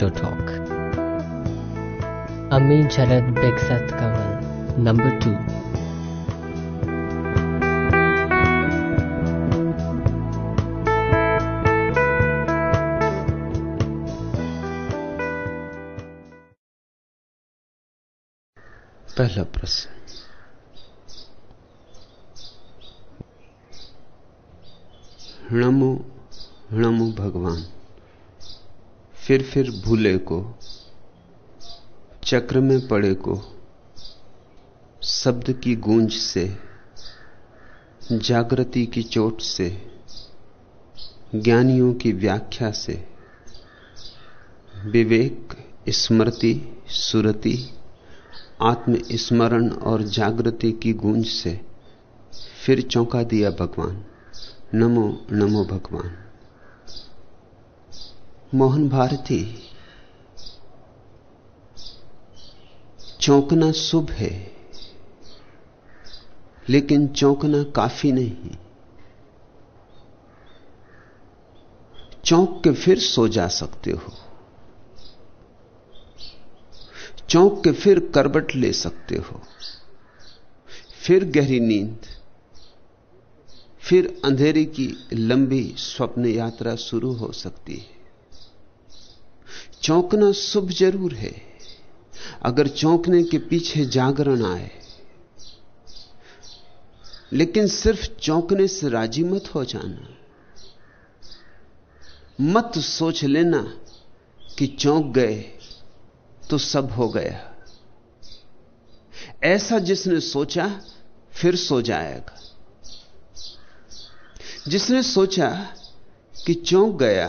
Show talk अमी झरद बेगसत कमल number two पहला प्रश्न। हृणमु हृणमु भगवान। फिर फिर भूले को, चक्र में पड़े को, शब्द की गूंज से, जागृति की चोट से, ज्ञानियों की व्याख्या से, विवेक, स्मृति, सुरति, आत्मस्मरण और जागृति की गूंज से, फिर चौंका दिया भगवान, नमो नमो भगवान। मोहन भारती, चौंकना शुभ है, लेकिन चौंकना काफ़ी नहीं। चौंक के फिर सो जा सकते हो। चौंक के फिर करबट ले सकते हो। फिर गहरी नींद, फिर अंधेरे की लंबी स्वप्न यात्रा शुरू हो सकती है। चौंकना शुभ ज़रूर है। अगर चौंकने के पीछे जागरण आए, लेकिन सिर्फ़ चौंकने से राज़ी मत हो जाना। मत सोच लेना कि चौंक गए तो सब हो गया। ऐसा जिसने सोचा, फिर सो जाएगा। जिसने सोचा कि चौंक गया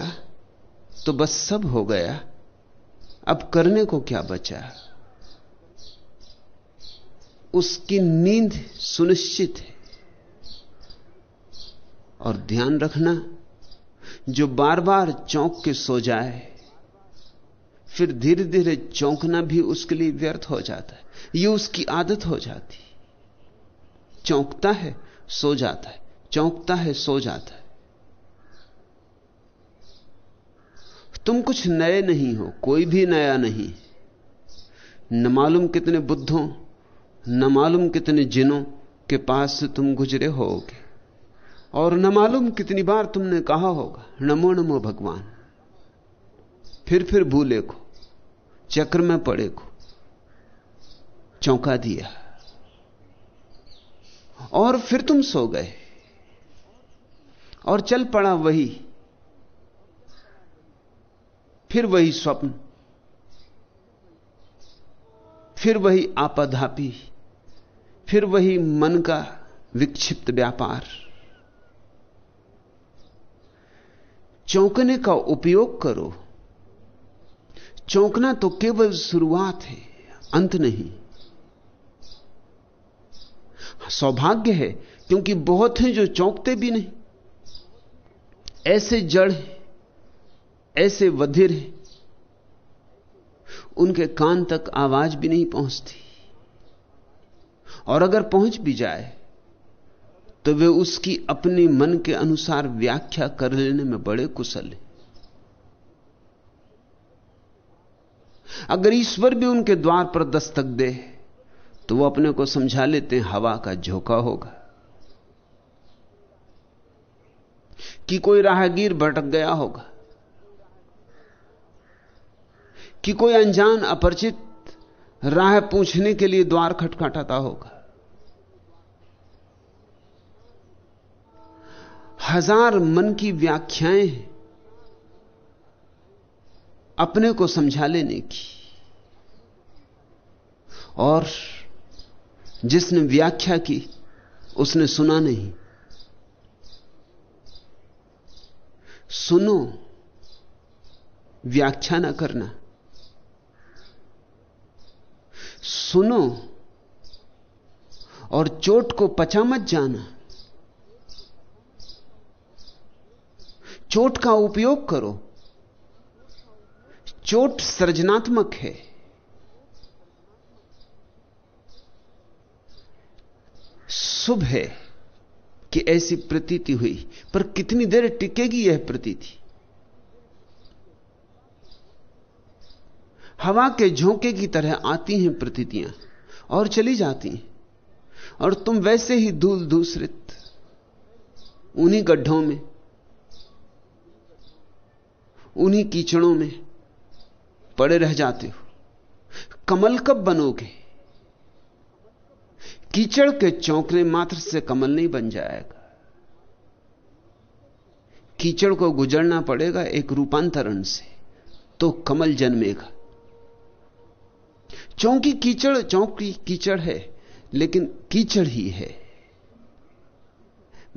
तो बस सब हो गया। अब करने को क्या बचा? उसकी नींद सुनिश्चित है। और ध्यान रखना, जो बार बार चौंक के सो जाए, फिर धीरे धीरे चौंकना भी उसके लिए व्यर्थ हो जाता है। यह उसकी आदत हो जाती। चौंकता है, सो जाता है। चौंकता है, सो जाता है। तुम कुछ नए नहीं हो, कोई भी नया नहीं। न मालूम कितने बुद्धों, न मालूम कितने जिनों के पास से तुम गुजरे होगे। और न मालूम कितनी बार तुमने कहा होगा, नमो नमो भगवान। फिर फिर भूले को, चक्र में पड़े को, चौंका दिया। और फिर तुम सो गए। और चल पड़ा वही फिर वही स्वप्न, फिर वही आपाधापी फिर वही मन का विक्षिप्त व्यापार। चौंकने का उपयोग करो। चौंकना तो केवल शुरुआत है, अंत नहीं। सौभाग्य है, क्योंकि बहुत हैं जो चौंकते भी नहीं। ऐसे जड़ ऐसे वधिर हैं, उनके कान तक आवाज़ भी नहीं पहुँचती। और अगर पहुँच भी जाए तो वे उसकी अपने मन के अनुसार व्याख्या कर लेने में बड़े कुशल हैं। अगर ईश्वर भी उनके द्वार पर दस्तक दे तो वो अपने को समझा लेते हैं, हवा का झोंका होगा। कि कोई राहगीर भटक गया होगा। कि कोई अनजान अपरिचित राह पूछने के लिए द्वार खटखटाता होगा। हज़ार मन की व्याख्याएँ अपने को समझा लेने की। और जिसने व्याख्या की, उसने सुना नहीं। सुनो, व्याख्या ना करना। सुनो और चोट को पचा मत जाना। चोट का उपयोग करो। चोट सृजनात्मक है। शुभ है कि ऐसी प्रतीति हुई, पर कितनी देर टिकेगी यह प्रतीति? हवा के झोंके की तरह आती हैं प्रतीतियाँ और चली जाती हैं। और तुम वैसे ही धूल दूसरित उन्हीं गड्ढों में, उन्हीं कीचड़ों में पड़े रह जाते हो। कमल कब बनोगे? कीचड़ के चौंकने मात्र से कमल नहीं बन जाएगा। कीचड़ को गुजरना पड़ेगा एक रूपांतरण से तो कमल जन्मेगा। चौंकी कीचड़ चौंकी कीचड़ है, लेकिन कीचड़ ही है।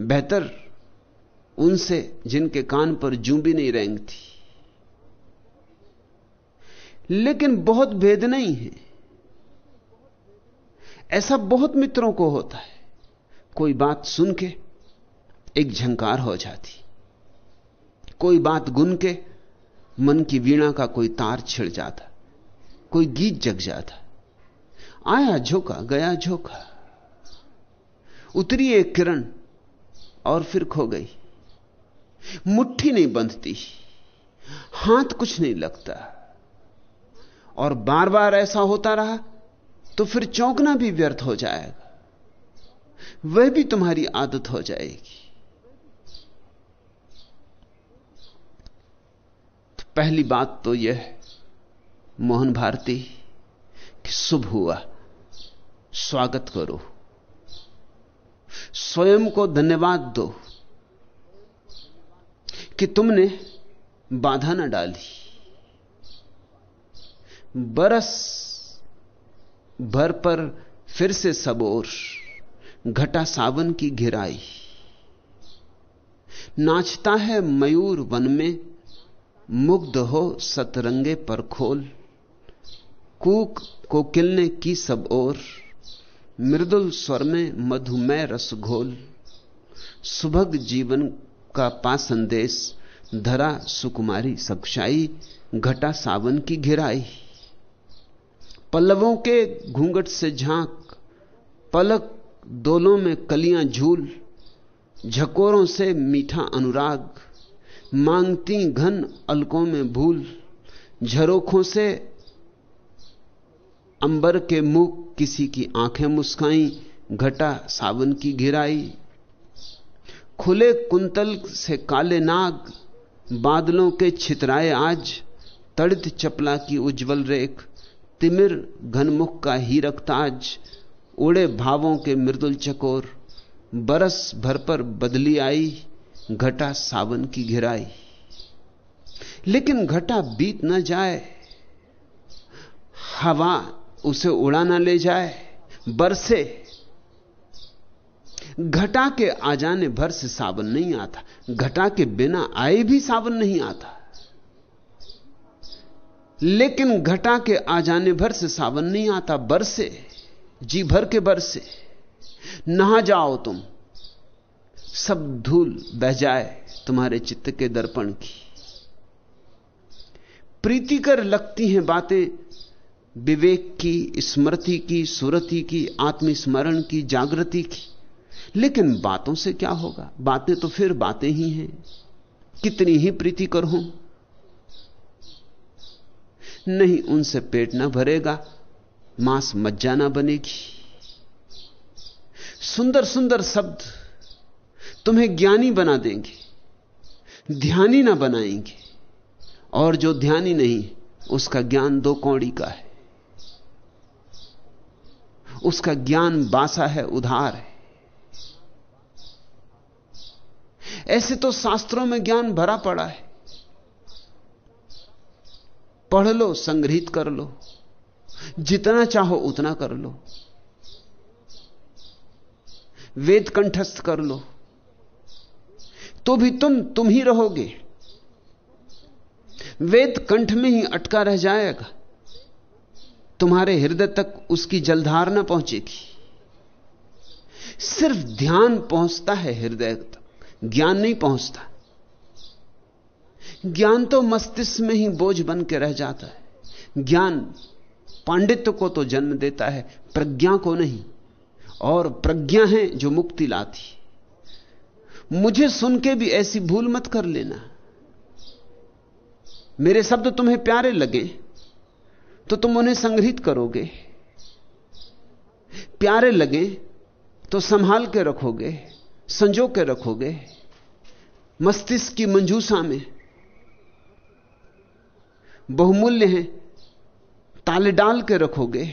बेहतर उनसे जिनके कान पर जू भी नहीं रेंगती लेकिन बहुत भेद नहीं है। ऐसा बहुत मित्रों को होता है। कोई बात सुन के एक झंकार हो जाती। कोई बात गुन के मन की वीणा का कोई तार छिड़ जाता। कोई गीत जग जाता। आया झोंका, गया झोंका। उतरी एक किरण और फिर खो गई। मुट्ठी नहीं बंधती, हाथ कुछ नहीं लगता। और बार बार ऐसा होता रहा तो फिर चौंकना भी व्यर्थ हो जाएगा। वह भी तुम्हारी आदत हो जाएगी। तो पहली बात तो यह मोहन भारती, कि शुभ हुआ। स्वागत करो। स्वयं को धन्यवाद दो, कि तुमने बाधा न डाली। बरस भर पर फिर से सबोर घटा सावन की घिराई। नाचता है मयूर वन में, मुग्ध हो सतरंगे पर खोल। कूक कोकिल की सब ओर, मृदुल स्वर में मधुमय रस घोल, सुभग जीवन का पा संदेश, धरा सुकुमारी सक्षाई घटा सावन की घिराई। पल्लवों के घूंघट से झाँक, पलक दोलों में कलियाँ झूल, झकोरों से मीठा अनुराग, मांगती घन अलकों में भूल, झरोखों से अंबर के मुख किसी की आँखें मुस्काई, घटा सावन की घिराई। खुले कुंतल से काले नाग, बादलों के छितराए आज, तड़ित चपला की उज्जवल रेख, तिमिर घनमुख का हीरक ताज उड़े भावों के मृदुल चकोर, बरस भर पर बदली आई, घटा सावन की घिराई। लेकिन घटा बीत न जाए, हवा उसे उड़ा ना ले जाए, बरसे। घटा के आ जाने भर से सावन नहीं आता, घटा के बिना आए भी सावन नहीं आता। लेकिन घटा के आ जाने भर से सावन नहीं आता, बरसे। जी भर के बरसे। नहा जाओ तुम। सब धूल बह जाए तुम्हारे चित्त के दर्पण की। प्रीतिकर लगती हैं बातें विवेक की, स्मृति की, सुरति की, आत्मस्मरण की, जागृति की। लेकिन बातों से क्या होगा? बातें तो फिर बातें ही हैं। कितनी ही प्रीति कर? हो नहीं, उनसे पेट ना भरेगा, मांस मज्जा ना बनेगी। सुंदर सुंदर शब्द तुम्हें ज्ञानी बना देंगे, ध्यानी ना बनाएँगे। और जो ध्यानी नहीं, उसका ज्ञान दो कौड़ी का है। उसका ज्ञान बासा है, उधार है। ऐसे तो शास्त्रों में ज्ञान भरा पड़ा है। पढ़ लो, संग्रहित कर लो। जितना चाहो उतना कर लो। वेद कंठस्थ कर लो। तो भी तुम तुम ही रहोगे। वेद कंठ में ही अटका रह जाएगा। तुम्हारे हृदय तक उसकी जलधार न पहुंचेगी सिर्फ़ ध्यान पहुँचता है हृदय तक, ज्ञान नहीं पहुँचता। ज्ञान तो मस्तिष्क में ही बोझ बन के रह जाता है। ज्ञान पांडित्य को तो जन्म देता है, प्रज्ञा को नहीं, और प्रज्ञा है जो मुक्ति लाती। मुझे सुन के भी ऐसी भूल मत कर लेना। मेरे शब्द तुम्हें प्यारे लगे। तो तुम उन्हें संग्रहित करोगे। प्यारे लगे तो संभाल के रखोगे, संजो के रखोगे, मस्तिष्क की मंजूसा में। बहुमूल्य हैं, ताले डाल के रखोगे।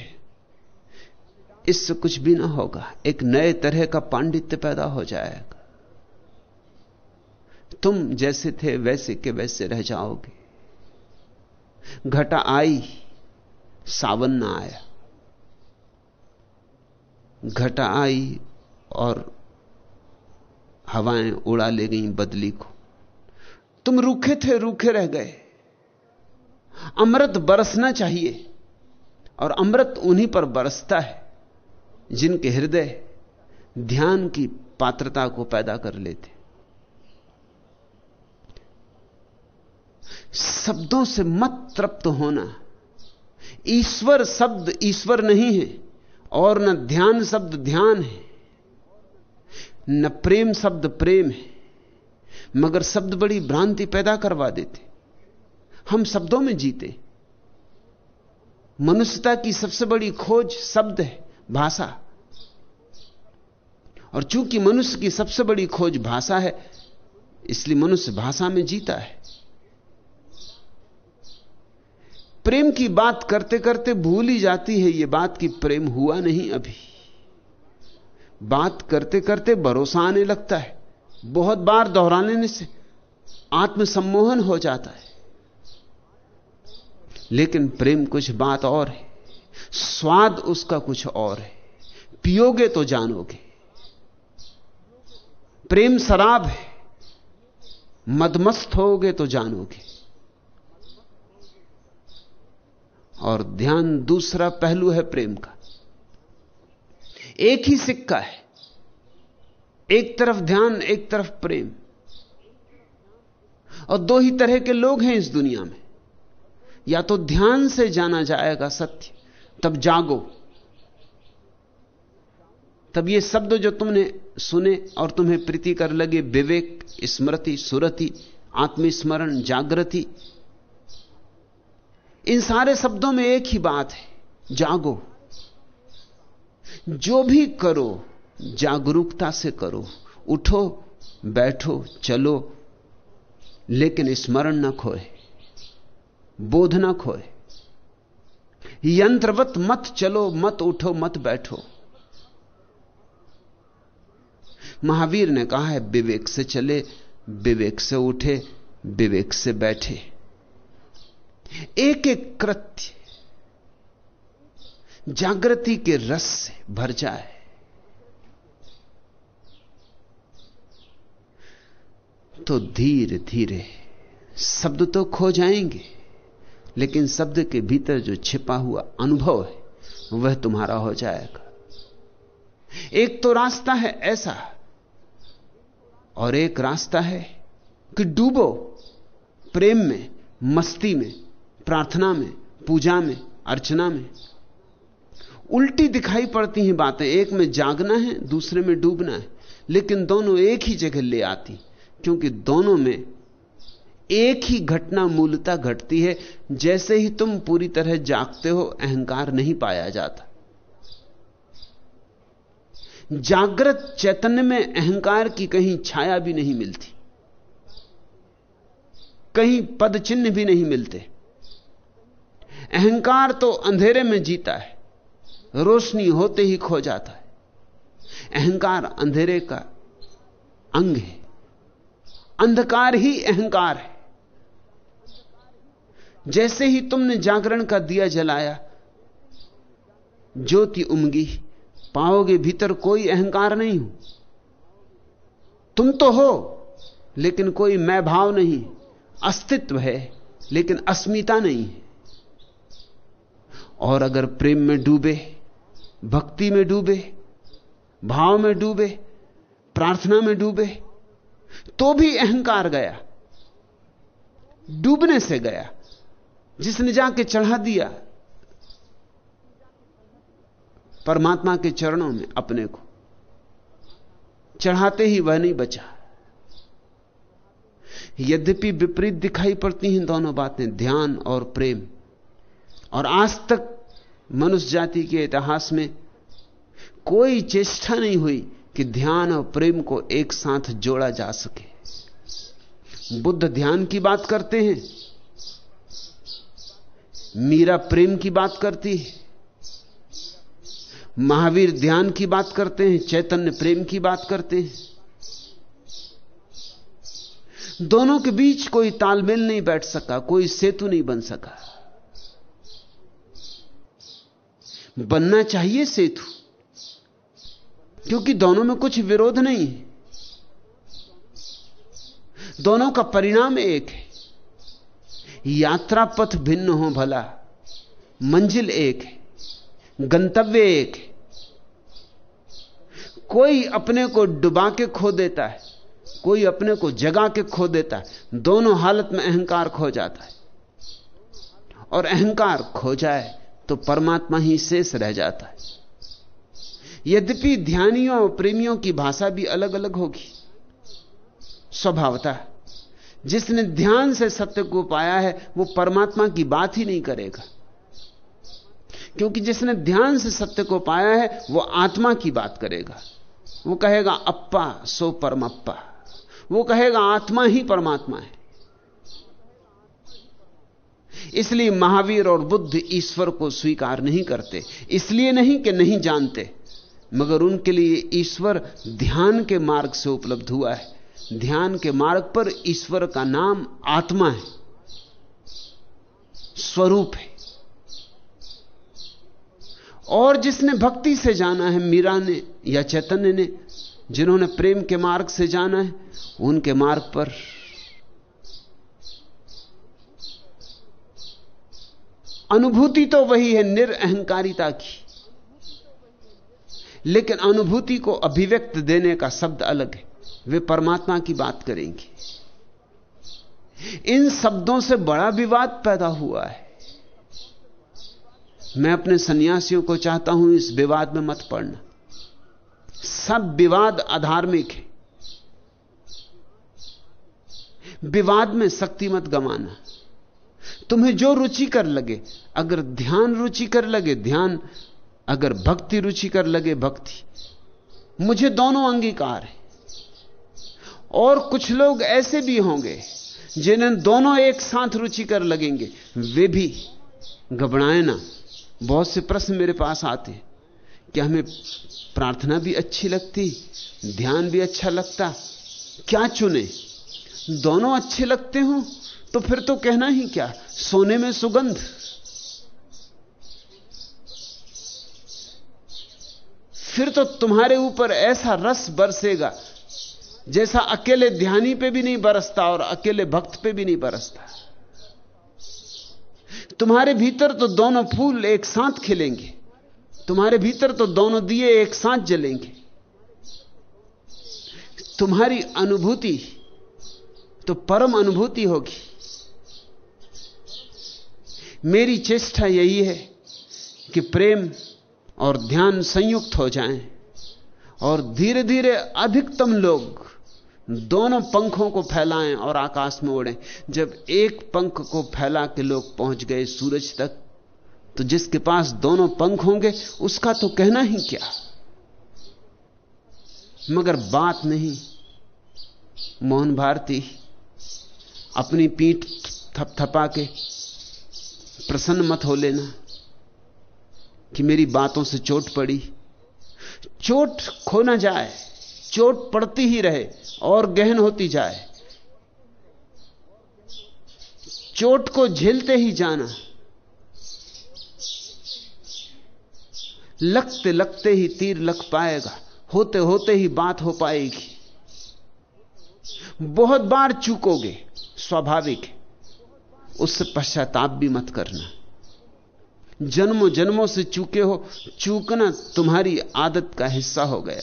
इससे कुछ भी ना होगा, एक नए तरह का पांडित्य पैदा हो जाएगा। तुम जैसे थे वैसे के वैसे रह जाओगे। घटा आई सावन ना आया। घटा आई और हवाएँ उड़ा ले गई बदली को। तुम रूखे थे, रूखे रह गए। अमृत बरसना चाहिए और अमृत उन्हीं पर बरसता है जिनके हृदय ध्यान की पात्रता को पैदा कर लेते। शब्दों से मत तृप्त होना। ईश्वर शब्द ईश्वर नहीं है, और न ध्यान शब्द ध्यान है, न प्रेम शब्द प्रेम है, मगर शब्द बड़ी भ्रांति पैदा करवा देते। हम शब्दों में जीते। मनुष्यता की सबसे बड़ी खोज शब्द है, भाषा। और चूँकि मनुष्य की सबसे बड़ी खोज भाषा है, इसलिए मनुष्य भाषा में जीता है। प्रेम की बात करते करते भूल ही जाती है यह बात कि प्रेम हुआ नहीं अभी। बात करते करते भरोसा आने लगता है। बहुत बार दोहराने से आत्मसम्मोहन हो जाता है। लेकिन प्रेम कुछ बात और है। स्वाद उसका कुछ और है। पियोगे तो जानोगे। प्रेम शराब है। मदमस्त होगे तो जानोगे। और ध्यान दूसरा पहलू है प्रेम का। एक ही सिक्का है। एक तरफ़ ध्यान, एक तरफ़ प्रेम। और दो ही तरह के लोग हैं इस दुनिया में। या तो ध्यान से जाना जाएगा सत्य, तब जागो। तब ये शब्द जो तुमने सुने और तुम्हें प्रीति कर लगे, विवेक, स्मृति, सुरति, आत्मस्मरण, जागृति इन सारे शब्दों में एक ही बात है, जागो। जो भी करो, जागरूकता से करो। उठो, बैठो, चलो, लेकिन स्मरण न खोए, बोध न खोए। यंत्रवत मत चलो, मत उठो, मत बैठो। महावीर ने कहा है, विवेक से चले, विवेक से उठे, विवेक से बैठे। एक एक कृत्य जागृति के रस से भर जाए। तो धीरे धीरे शब्द तो खो जाएँगे, लेकिन शब्द के भीतर जो छिपा हुआ अनुभव है, वह तुम्हारा हो जाएगा। एक तो रास्ता है ऐसा, और एक रास्ता है कि डूबो, प्रेम में, मस्ती में प्रार्थना में, पूजा में, अर्चना में। उल्टी दिखाई पड़ती हैं बातें। एक में जागना है, दूसरे में डूबना है। लेकिन दोनों एक ही जगह ले आती। क्योंकि दोनों में एक ही घटना मूलता घटती है। जैसे ही तुम पूरी तरह जागते हो, अहंकार नहीं पाया जाता। जागृत चैतन्य में अहंकार की कहीं छाया भी नहीं मिलती। कहीं पद चिन्ह भी नहीं मिलते। अहंकार तो अंधेरे में जीता है, रोशनी होते ही खो जाता है। अहंकार अंधेरे का अंग है। अंधकार ही अहंकार है। जैसे ही तुमने जागरण का दिया जलाया, ज्योति उमगी, पाओगे भीतर कोई अहंकार नहीं हो। तुम तो हो, लेकिन कोई मैं भाव नहीं। अस्तित्व है, लेकिन अस्मिता नहीं है। और अगर प्रेम में डूबे, भक्ति में डूबे, भाव में डूबे, प्रार्थना में डूबे तो भी अहंकार गया, डूबने से गया, जिसने जाके चढ़ा दिया, परमात्मा के चरणों में अपने को, चढ़ाते ही वह नहीं बचा। यद्यपि विपरीत दिखाई पड़ती हैं दोनों बातें, ध्यान और प्रेम। और आज तक मनुष्य जाति के इतिहास में कोई चेष्टा नहीं हुई कि ध्यान और प्रेम को एक साथ जोड़ा जा सके। बुद्ध ध्यान की बात करते हैं, मीरा प्रेम की बात करती है, महावीर ध्यान की बात करते हैं, चैतन्य प्रेम की बात करते हैं। दोनों के बीच कोई तालमेल नहीं बैठ सका, कोई सेतु नहीं बन सका। बनना चाहिए सेतु। क्योंकि दोनों में कुछ विरोध नहीं है। दोनों का परिणाम एक है। यात्रा पथ भिन्न हो भला, मंजिल एक है, गंतव्य एक है। कोई अपने को डुबा के खो देता है, कोई अपने को जगा के खो देता है, दोनों हालत में अहंकार खो जाता है। और अहंकार खो जाए तो परमात्मा ही शेष रह जाता है। यद्यपि ध्यानियों और प्रेमियों की भाषा भी अलग अलग होगी। स्वभावता, जिसने ध्यान से सत्य को पाया है, वो परमात्मा की बात ही नहीं करेगा। क्योंकि जिसने ध्यान से सत्य को पाया है, वो आत्मा की बात करेगा। वो कहेगा, अप्पा, सो परमप्पा। वो कहेगा, आत्मा ही परमात्मा है। इसलिए महावीर और बुद्ध ईश्वर को स्वीकार नहीं करते, इसलिए नहीं कि नहीं जानते, मगर उनके लिए ईश्वर ध्यान के मार्ग से उपलब्ध हुआ है। ध्यान के मार्ग पर ईश्वर का नाम आत्मा है, स्वरूप है। और जिसने भक्ति से जाना है, मीरा ने या चैतन्य ने, जिन्होंने प्रेम के मार्ग से जाना है, उनके मार्ग पर अनुभूति तो वही है निरअहकारिता की। लेकिन अनुभूति को अभिव्यक्त देने का शब्द अलग है। वे परमात्मा की बात करेंगे। इन शब्दों से बड़ा विवाद पैदा हुआ है। मैं अपने सन्यासियों को चाहता हूँ इस विवाद में मत पड़ना। सब विवाद अधार्मिक है। विवाद में शक्ति मत गमाना। तुम्हें जो रुचि कर लगे, अगर ध्यान रुचि कर लगे, ध्यान, अगर भक्ति रुचि कर लगे, भक्ति। मुझे दोनों अंगीकार है। और कुछ लोग ऐसे भी होंगे, जिन्हें दोनों एक साथ रुचि कर लगेंगे। वे भी, घबराए ना। बहुत से प्रश्न मेरे पास आते क्या हमें प्रार्थना भी अच्छी लगती? ध्यान भी अच्छा लगता? क्या चुने? दोनों अच्छे लगते हो? तो फिर तो कहना ही क्या? सोने में सुगंध। फिर तो तुम्हारे ऊपर ऐसा रस बरसेगा, जैसा अकेले ध्यानी पे भी नहीं बरसता और अकेले भक्त पे भी नहीं बरसता। तुम्हारे भीतर तो दोनों फूल एक साथ खिलेंगे, तुम्हारे भीतर तो दोनों दिए एक साथ जलेंगे। तुम्हारी अनुभूति तो परम अनुभूति होगी। मेरी चेष्टा यही है कि प्रेम और ध्यान संयुक्त हो जाएँ और धीरे धीरे अधिकतम लोग दोनों पंखों को फैलाएँ और आकाश में उड़ें। जब एक पंख को फैला के लोग पहुँच गए सूरज तक तो जिसके पास दोनों पंख होंगे, उसका तो कहना ही क्या? मगर बात नहीं। मोहन भारती अपनी पीठ थपथपा के प्रसन्न मत हो लेना कि मेरी बातों से चोट पड़ी। चोट खो ना जाए, चोट पड़ती ही रहे और गहन होती जाए। चोट को झेलते ही जाना, लगते लगते ही तीर लग पाएगा, होते होते ही बात हो पाएगी। बहुत बार चूकोगे, स्वाभाविक है। उससे पश्चाताप भी मत करना। जन्मों जन्मों से चूके हो, चूकना तुम्हारी आदत का हिस्सा हो गया।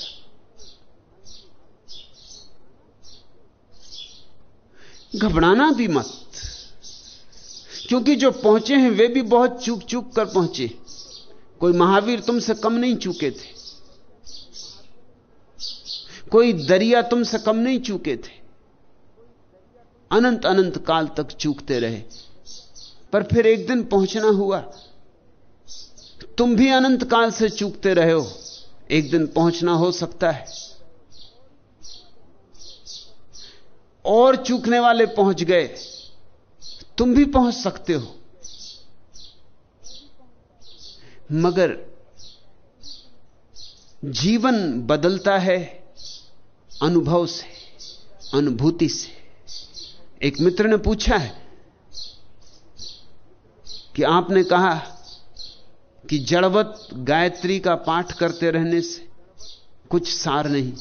घबराना भी मत, क्योंकि जो पहुँचे हैं वे भी बहुत चूक चूक कर पहुँचे। कोई महावीर तुमसे कम नहीं चूके थे। कोई दरिया तुमसे कम नहीं चूके थे। अनंत अनंत काल तक चूकते रहे। पर फिर एक दिन पहुँचना हुआ। तुम भी अनंत काल से चूकते रहे हो। एक दिन पहुँचना हो सकता है। और चूकने वाले पहुँच गए। तुम भी पहुँच सकते हो। मगर जीवन बदलता है अनुभव से, अनुभूति से। एक मित्र ने पूछा है कि आपने कहा कि जड़वत गायत्री का पाठ करते रहने से कुछ सार नहीं।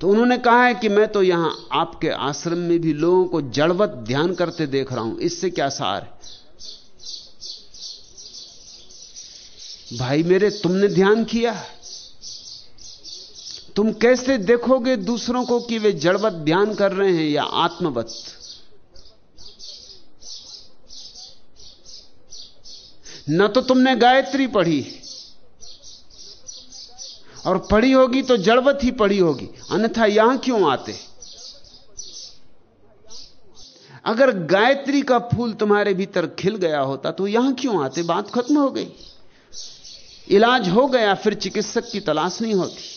तो उन्होंने कहा है कि मैं तो यहाँ आपके आश्रम में भी लोगों को जड़वत ध्यान करते देख रहा हूँ। इससे क्या सार है? भाई मेरे, तुमने ध्यान किया? तुम कैसे देखोगे दूसरों को कि वे जड़वत ध्यान कर रहे हैं या आत्मवत? न तो तुमने गायत्री पढ़ी और पढ़ी होगी तो जड़वत ही पढ़ी होगी, अन्यथा यहाँ क्यों आते? अगर गायत्री का फूल तुम्हारे भीतर खिल गया होता तो यहाँ क्यों आते? बात खत्म हो गई। इलाज हो गया, फिर चिकित्सक की तलाश नहीं होती।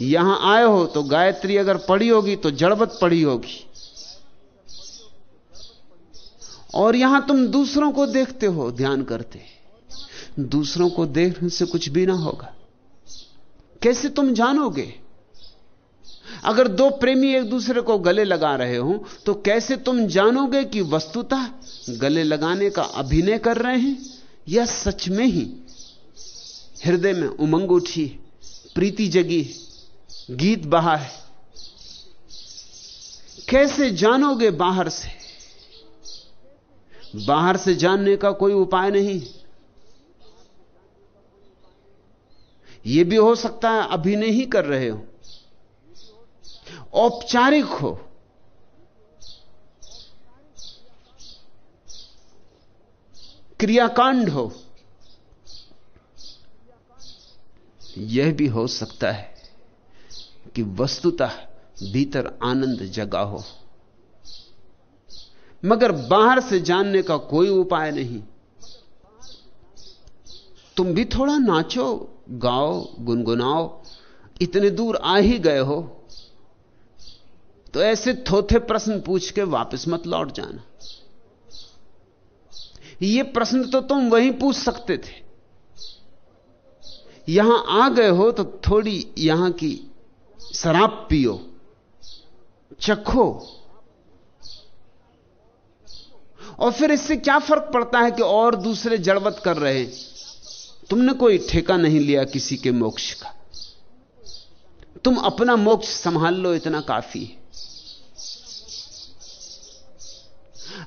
यहाँ आए हो तो गायत्री अगर पढ़ी होगी तो जड़बत पढ़ी होगी। और यहाँ तुम दूसरों को देखते हो, ध्यान करते। दूसरों को देखने से कुछ भी ना होगा। कैसे तुम जानोगे? अगर दो प्रेमी एक दूसरे को गले लगा रहे हो तो कैसे तुम जानोगे कि वस्तुतः गले लगाने का अभिनय कर रहे हैं? या सच में ही? हृदय में उमंग उठी, प्रीति जगी। गीत बहा है। कैसे जानोगे बाहर से? बाहर से जानने का कोई उपाय नहीं। यह भी हो सकता है अभिनय ही कर रहे हो। औपचारिक हो। क्रियाकांड हो। यह भी हो सकता है। कि वस्तुतः भीतर आनंद जगा हो। मगर बाहर से जानने का कोई उपाय नहीं। तुम भी थोड़ा नाचो, गाओ, गुनगुनाओ, इतने दूर आ ही गए हो। तो ऐसे थोथे प्रश्न पूछ के वापस मत लौट जाना। ये प्रश्न तो तुम वहीं पूछ सकते थे। यहाँ आ गए हो तो थोड़ी यहाँ की शराब पियो, चखो। और फिर इससे क्या फ़र्क पड़ता है कि और दूसरे जड़वत कर रहे हैं? तुमने कोई ठेका नहीं लिया किसी के मोक्ष का। तुम अपना मोक्ष संभाल लो, इतना काफ़ी है।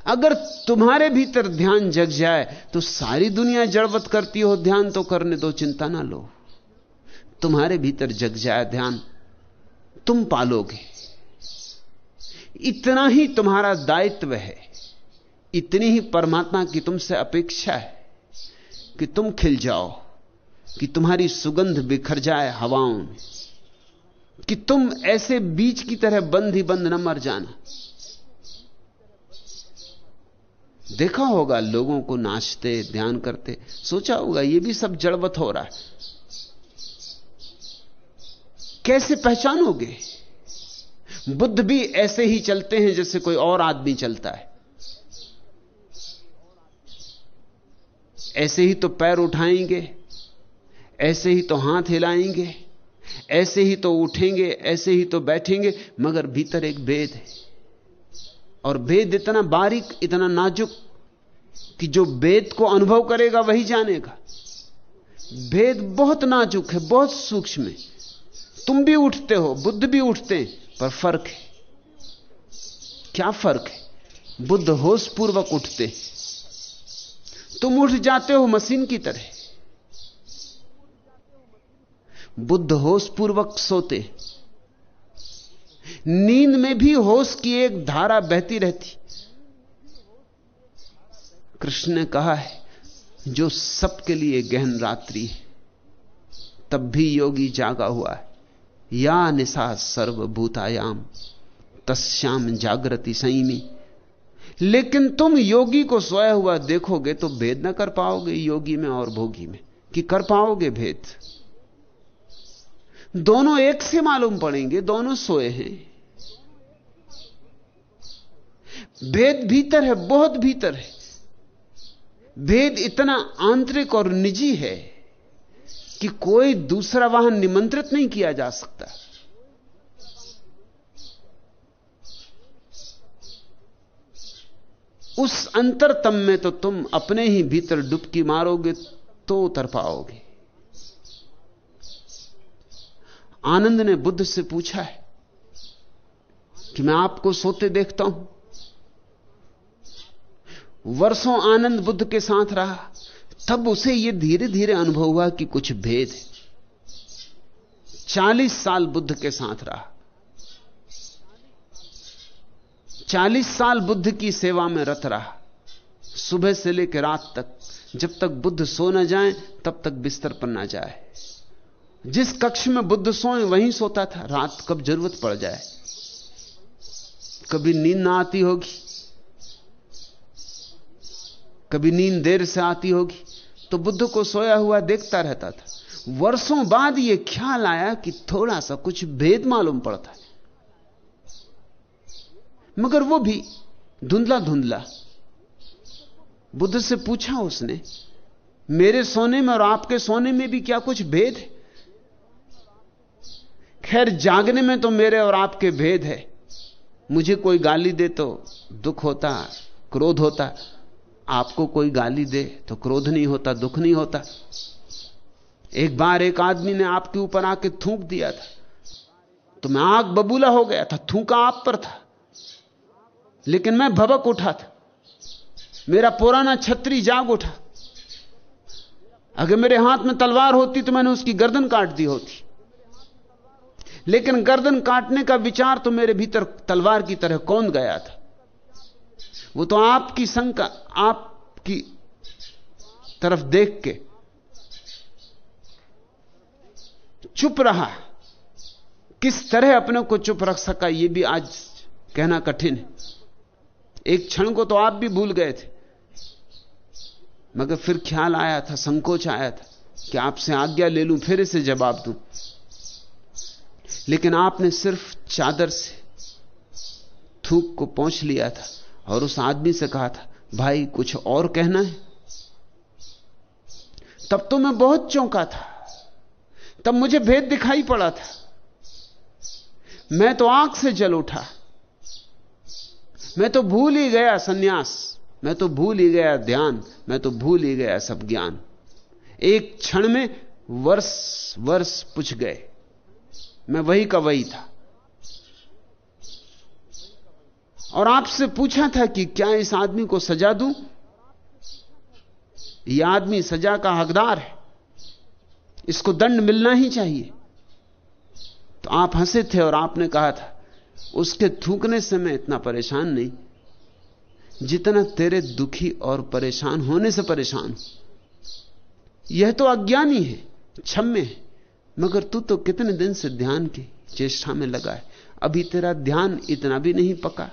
अगर तुम्हारे भीतर ध्यान जग जाए तो सारी दुनिया जड़वत करती हो, ध्यान तो करने दो, चिंता ना लो। तुम्हारे भीतर जग जाए ध्यान तुम पालोगे। इतना ही तुम्हारा दायित्व है। इतनी ही परमात्मा की तुमसे अपेक्षा है कि तुम खिल जाओ, कि तुम्हारी सुगंध बिखर जाए हवाओं में, कि तुम ऐसे बीज की तरह बंद ही बंद न मर जाना। देखा होगा लोगों को नाचते, ध्यान करते, सोचा होगा ये भी सब जड़वत हो रहा है। कैसे पहचानोगे? बुद्ध भी ऐसे ही चलते हैं जैसे कोई और आदमी चलता है। ऐसे ही तो पैर उठाएँगे, ऐसे ही तो हाथ हिलाएँगे, ऐसे ही तो उठेंगे, ऐसे ही तो बैठेंगे, मगर भीतर एक भेद है। और भेद इतना बारीक, इतना नाजुक कि जो भेद को अनुभव करेगा वही जानेगा। भेद बहुत नाजुक है, बहुत सूक्ष्म है। तुम भी उठते हो, बुद्ध भी उठते हैं पर फ़र्क है। क्या फ़र्क है? बुद्ध होश पूर्वक उठते। तुम उठ जाते हो मशीन की तरह। बुद्ध होश पूर्वक सोते। नींद में भी होश की एक धारा बहती रहती। कृष्ण ने कहा है, जो सबके लिए गहन रात्रि है, तब भी योगी जागा हुआ है। या निशा सर्वभूतायाम, तस्याम जागृति संयमी। लेकिन तुम योगी को सोया हुआ देखोगे तो भेद ना कर पाओगे योगी में और भोगी में, कि कर पाओगे भेद। दोनों एक से मालूम पड़ेंगे, दोनों सोए हैं। भेद भीतर है, बहुत भीतर है। भेद इतना आंतरिक और निजी है। कि कोई दूसरा वाहन निमंत्रित नहीं किया जा सकता। उस अंतरतम में तो तुम अपने ही भीतर डुबकी मारोगे तो उतर पाओगे। आनंद ने बुद्ध से पूछा है कि मैं आपको सोते देखता हूँ। वर्षों आनंद बुद्ध के साथ रहा। तब उसे यह धीरे धीरे अनुभव हुआ कि कुछ भेद है। चालीस साल बुद्ध के साथ रहा। चालीस साल बुद्ध की सेवा में रत रहा। सुबह से लेकर रात तक, जब तक बुद्ध सो न जाए, तब तक बिस्तर पर ना जाए। जिस कक्ष में बुद्ध सोए, वहीं सोता था। रात कब ज़रूरत पड़ जाए। कभी नींद ना आती होगी। कभी नींद देर से आती होगी। तो बुद्ध को सोया हुआ देखता रहता था। वर्षों बाद यह ख्याल आया कि थोड़ा सा कुछ भेद मालूम पड़ता है। मगर वो भी धुंधला धुंधला। बुद्ध से पूछा उसने, मेरे सोने में और आपके सोने में भी क्या कुछ भेद है? खैर, जागने में तो मेरे और आपके भेद है। मुझे कोई गाली दे तो दुख होता, क्रोध होता आपको कोई गाली दे तो क्रोध नहीं होता, दुख नहीं होता। एक बार एक आदमी ने आपके ऊपर आके थूक दिया था तो मैं आग बबूला हो गया था, थूका आप पर था। लेकिन मैं भबक उठा था, मेरा पुराना छत्री जाग उठा। अगर मेरे हाथ में तलवार होती तो मैंने उसकी गर्दन काट दी होती। लेकिन गर्दन काटने का विचार तो मेरे भीतर तलवार की तरह कौन गया था? वो तो आपकी शंका, आपकी तरफ़ देख के चुप रहा किस तरह अपने को चुप रख सका यह भी आज कहना कठिन है। एक क्षण को तो आप भी भूल गए थे। मगर फिर ख्याल आया था, संकोच आया था कि आपसे आज्ञा ले लूँ, फिर इसे जवाब दूँ। लेकिन आपने सिर्फ़ चादर से थूक को पहुँच लिया था। और उस आदमी से कहा था, भाई, कुछ और कहना है? तब तो मैं बहुत चौंका था। तब मुझे भेद दिखाई पड़ा था। मैं तो आँख से जल उठा। मैं तो भूल ही गया सन्यास। मैं तो भूल ही गया ध्यान। मैं तो भूल ही गया सब ज्ञान। एक क्षण में वर्ष वर्ष पूछ गए। मैं वही का वही था। और आपसे पूछा था कि क्या इस आदमी को सजा दूँ? यह आदमी सजा का हकदार है। इसको दंड मिलना ही चाहिए। तो आप हंसे थे और आपने कहा था, उसके थूकने से मैं इतना परेशान नहीं। जितना तेरे दुखी और परेशान होने से परेशान हूँ। यह तो अज्ञानी है, क्षम्य है, मगर तू तो कितने दिन से ध्यान की चेष्टा में लगा है। अभी तेरा ध्यान इतना भी नहीं पका।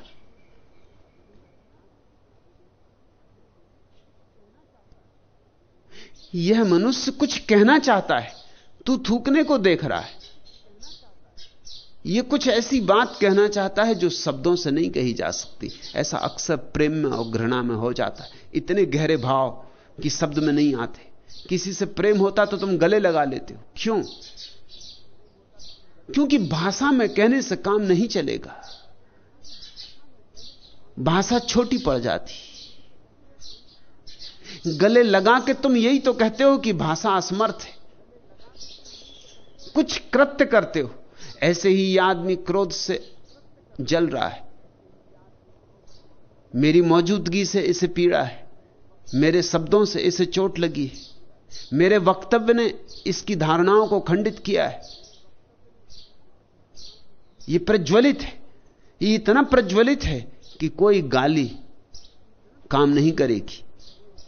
यह मनुष्य कुछ कहना चाहता है, तू थूकने को देख रहा है। यह कुछ ऐसी बात कहना चाहता है जो शब्दों से नहीं कही जा सकती। ऐसा अक्सर प्रेम में और घृणा में हो जाता है। इतने गहरे भाव कि शब्द में नहीं आते। किसी से प्रेम होता तो तुम गले लगा लेते हो। क्यों? क्योंकि भाषा में कहने से काम नहीं चलेगा। भाषा छोटी पड़ जाती। गले लगा के तुम यही तो कहते हो कि भाषा असमर्थ है। कुछ कृत्य करते हो। ऐसे ही यह आदमी क्रोध से जल रहा है। मेरी मौजूदगी से इसे पीड़ा है। मेरे शब्दों से इसे चोट लगी है। मेरे वक्तव्य ने इसकी धारणाओं को खंडित किया है। यह प्रज्वलित है। यह इतना प्रज्वलित है कि कोई गाली काम नहीं करेगी।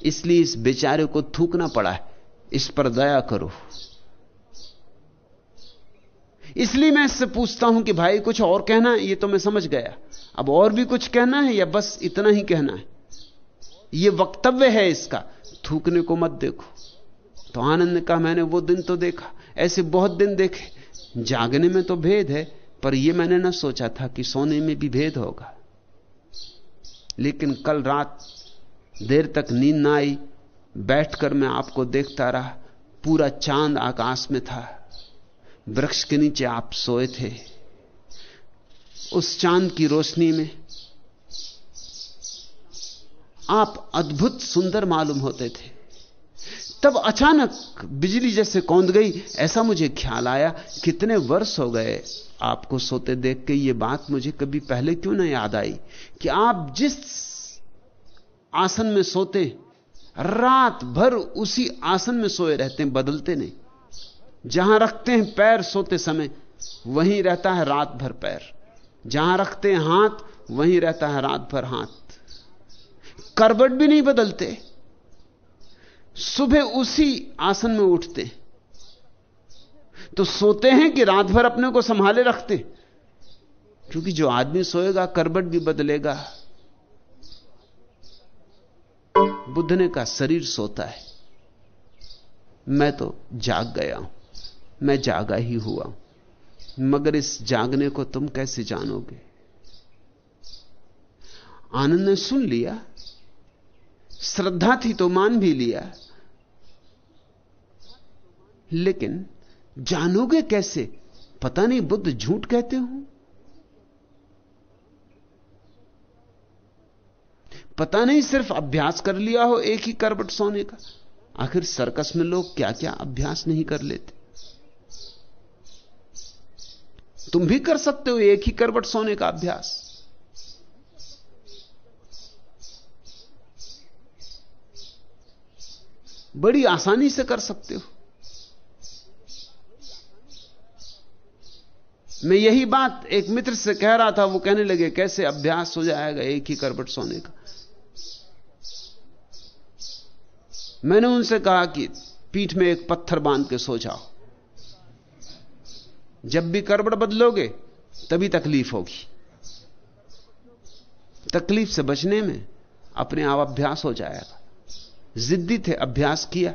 इसलिए इस बेचारे को थूकना पड़ा है। इस पर दया करो। इसलिए मैं इससे पूछता हूँ कि भाई, कुछ और कहना है? ये तो मैं समझ गया। अब और भी कुछ कहना है या बस इतना ही कहना है? यह वक्तव्य है इसका। थूकने को मत देखो। तो आनंद का मैंने वो दिन तो देखा। ऐसे बहुत दिन देखे। जागने में तो भेद है, पर यह मैंने ना सोचा था कि सोने में भी भेद होगा। लेकिन कल रात देर तक नींद ना आई। बैठकर मैं आपको देखता रहा। पूरा चाँद आकाश में था। वृक्ष के नीचे आप सोए थे। उस चाँद की रोशनी में आप अद्भुत सुंदर मालूम होते थे। तब अचानक बिजली जैसे कौंद गई। ऐसा मुझे ख्याल आया, कितने वर्ष हो गए आपको सोते देख के ये बात मुझे कभी पहले क्यों ना याद आई कि आप जिस आसन में सोते रात भर उसी आसन में सोए रहते हैं, बदलते नहीं। जहाँ रखते हैं पैर सोते समय, वहीं रहता है रात भर पैर। जहाँ रखते हैं हाथ, वहीं रहता है रात भर हाथ। करबट भी नहीं बदलते। सुबह उसी आसन में उठते तो सोते हैं कि रात भर अपने को संभाले रखते क्योंकि जो आदमी सोएगा करबट भी बदलेगा। बुद्ध ने का शरीर सोता है। मैं तो जाग गया हूँ। मैं जागा ही हुआ हूँ। मगर इस जागने को तुम कैसे जानोगे? आनंद ने सुन लिया। श्रद्धा थी तो मान भी लिया। लेकिन जानोगे कैसे? पता नहीं, बुद्ध झूठ कहते हो। पता नहीं सिर्फ़ अभ्यास कर लिया हो एक ही करबट सोने का। आखिर सर्कस में लोग क्या क्या अभ्यास नहीं कर लेते? तुम भी कर सकते हो एक ही करबट सोने का अभ्यास। बड़ी आसानी से कर सकते हो। मैं यही बात एक मित्र से कह रहा था, वो कहने लगे, कैसे अभ्यास हो जाएगा एक ही करबट सोने का? मैंने उनसे कहा कि पीठ में एक पत्थर बाँध के सो जाओ। जब भी करबड़ बदलोगे, तभी तकलीफ़ होगी। तकलीफ़ से बचने में अपने आप अभ्यास हो जाएगा। जिद्दी थे, अभ्यास किया।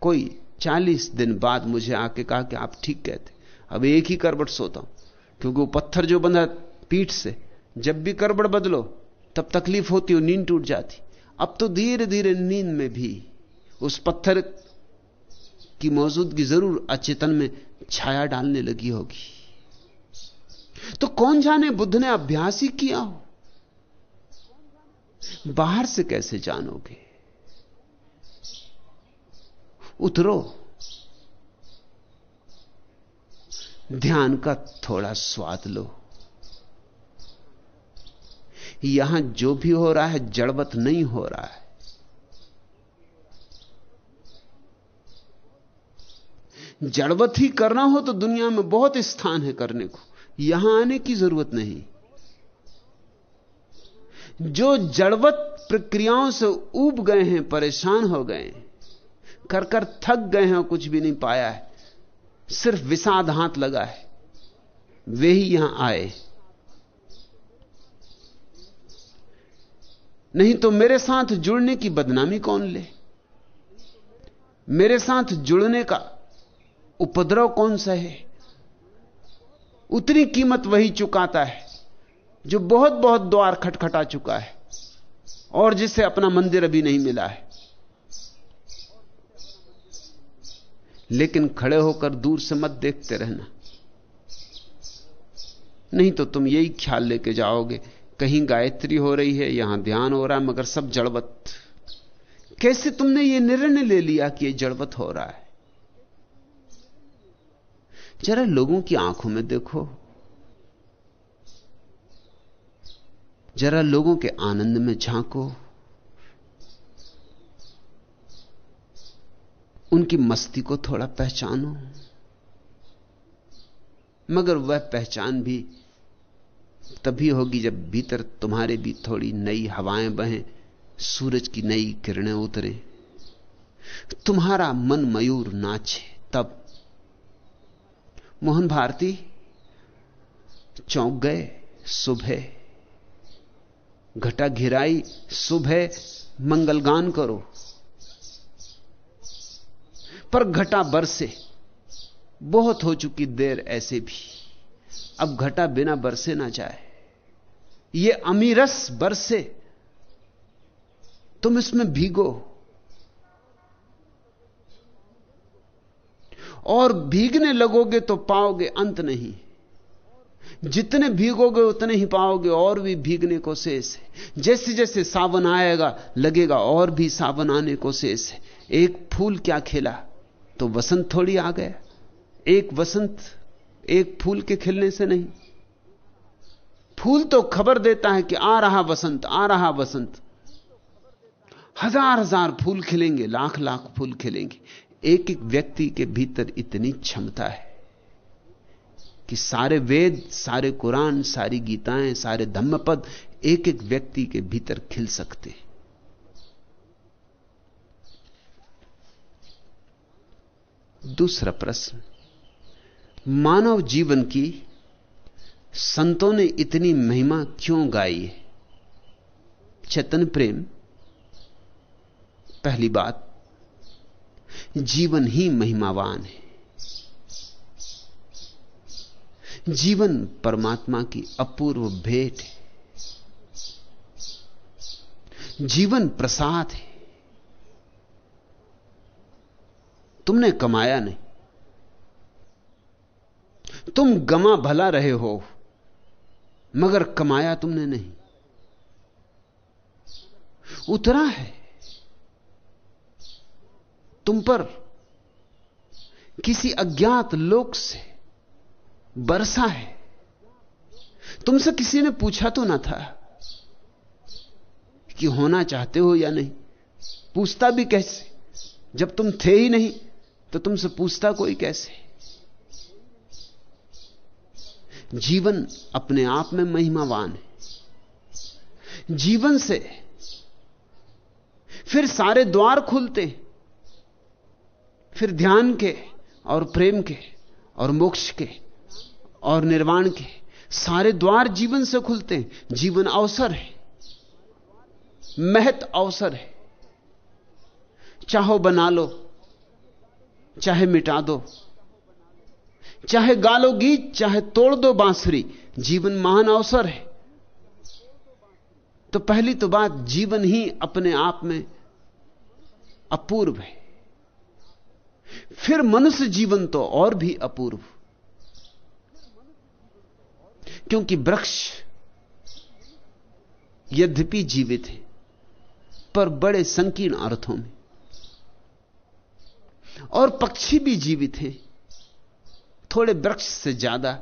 कोई चालीस दिन बाद मुझे आके कहा कि आप ठीक कहते, अब एक ही करबट सोता हूँ, क्योंकि वो पत्थर जो बंधा पीठ से, जब भी करबट बदलो, तब तकलीफ़ होती हो नींद टूट जाती। अब तो धीरे धीरे नींद में भी उस पत्थर की मौजूदगी ज़रूर अचेतन में छाया डालने लगी होगी। तो कौन जाने बुद्ध ने अभ्यास ही किया हो? बाहर से कैसे जानोगे? उतरो। ध्यान का थोड़ा स्वाद लो। यहाँ जो भी हो रहा है, जड़वत नहीं हो रहा है। जड़वत ही करना हो तो दुनिया में बहुत स्थान है करने को। यहाँ आने की ज़रूरत नहीं। जो जड़वत प्रक्रियाओं से उब गए हैं, परेशान हो गए कर कर थक गए हैं और कुछ भी नहीं पाया है, सिर्फ़ विषाद हाथ लगा है, वे ही यहाँ आए। नहीं तो मेरे साथ जुड़ने की बदनामी कौन ले? मेरे साथ जुड़ने का उपद्रव कौन सा है? उतनी कीमत वही चुकाता है, जो बहुत बहुत द्वार खटखटा चुका है, और जिसे अपना मंदिर अभी नहीं मिला है। लेकिन खड़े होकर दूर से मत देखते रहना। नहीं तो तुम यही ख्याल लेके जाओगे कहीं गायत्री हो रही है, यहाँ ध्यान हो रहा है, मगर सब जड़वत। कैसे तुमने यह निर्णय ले लिया कि यह जड़वत हो रहा है? जरा लोगों की आँखों में देखो। जरा लोगों के आनंद में झांको। उनकी मस्ती को थोड़ा पहचानो। मगर वह पहचान भी तभी होगी जब भीतर तुम्हारे भी थोड़ी नई हवाएँ बहें, सूरज की नई किरणें उतरे। तुम्हारा मन मयूर नाचे, तब मोहन भारती चौंक गए, सुबह। घटा घिराई, सुबह मंगलगान करो। पर घटा बरसे, बहुत हो चुकी देर ऐसे भी। अब घटा बिना बरसे ना जाए। ये अमीरस बरसे, तुम इसमें भीगो। और भीगने लगोगे तो पाओगे अंत नहीं। जितने भीगोगे उतने ही पाओगे, और भी भीगने को शेष है। जैसे जैसे सावन आएगा, लगेगा, और भी सावन आने को शेष है। एक फूल क्या खिला तो वसंत थोड़ी आ गया। एक वसंत एक फूल के खिलने से नहीं। फूल तो खबर देता है कि आ रहा वसंत, आ रहा वसंत। हज़ार हज़ार फूल खिलेंगे, लाख लाख फूल खिलेंगे। एक एक व्यक्ति के भीतर इतनी क्षमता है कि सारे वेद, सारे कुरान, सारी गीताएँ, सारे धम्मपद एक एक व्यक्ति के भीतर खिल सकते हैं। दूसरा प्रश्न मानव जीवन की संतों ने इतनी महिमा क्यों गाई है? चेतन प्रेम, पहली बात, जीवन ही महिमावान है। जीवन परमात्मा की अपूर्व भेंट है। जीवन प्रसाद है। तुमने कमाया नहीं। तुम गमा भला रहे हो, मगर कमाया तुमने नहीं। उतरा है। तुम पर किसी अज्ञात लोक से बरसा है। तुमसे किसी ने पूछा तो ना था कि होना चाहते हो या नहीं। पूछता भी कैसे? जब तुम थे ही नहीं तो तुमसे पूछता कोई कैसे? जीवन अपने आप में महिमावान है। जीवन से फिर सारे द्वार खुलते, फिर ध्यान के और प्रेम के और मोक्ष के और निर्वाण के सारे द्वार जीवन से खुलते हैं। जीवन अवसर है, महत अवसर है। चाहो बना लो, चाहे मिटा दो चाहे गालो गीत, चाहे तोड़ दो बांसुरी, जीवन महान अवसर है। तो पहली तो बात, जीवन ही अपने आप में अपूर्व है। फिर मनुष्य जीवन तो और भी अपूर्व। क्योंकि वृक्ष यद्यपि जीवित है, पर बड़े संकीर्ण अर्थों में। और पक्षी भी जीवित हैं थोड़े वृक्ष से ज़्यादा,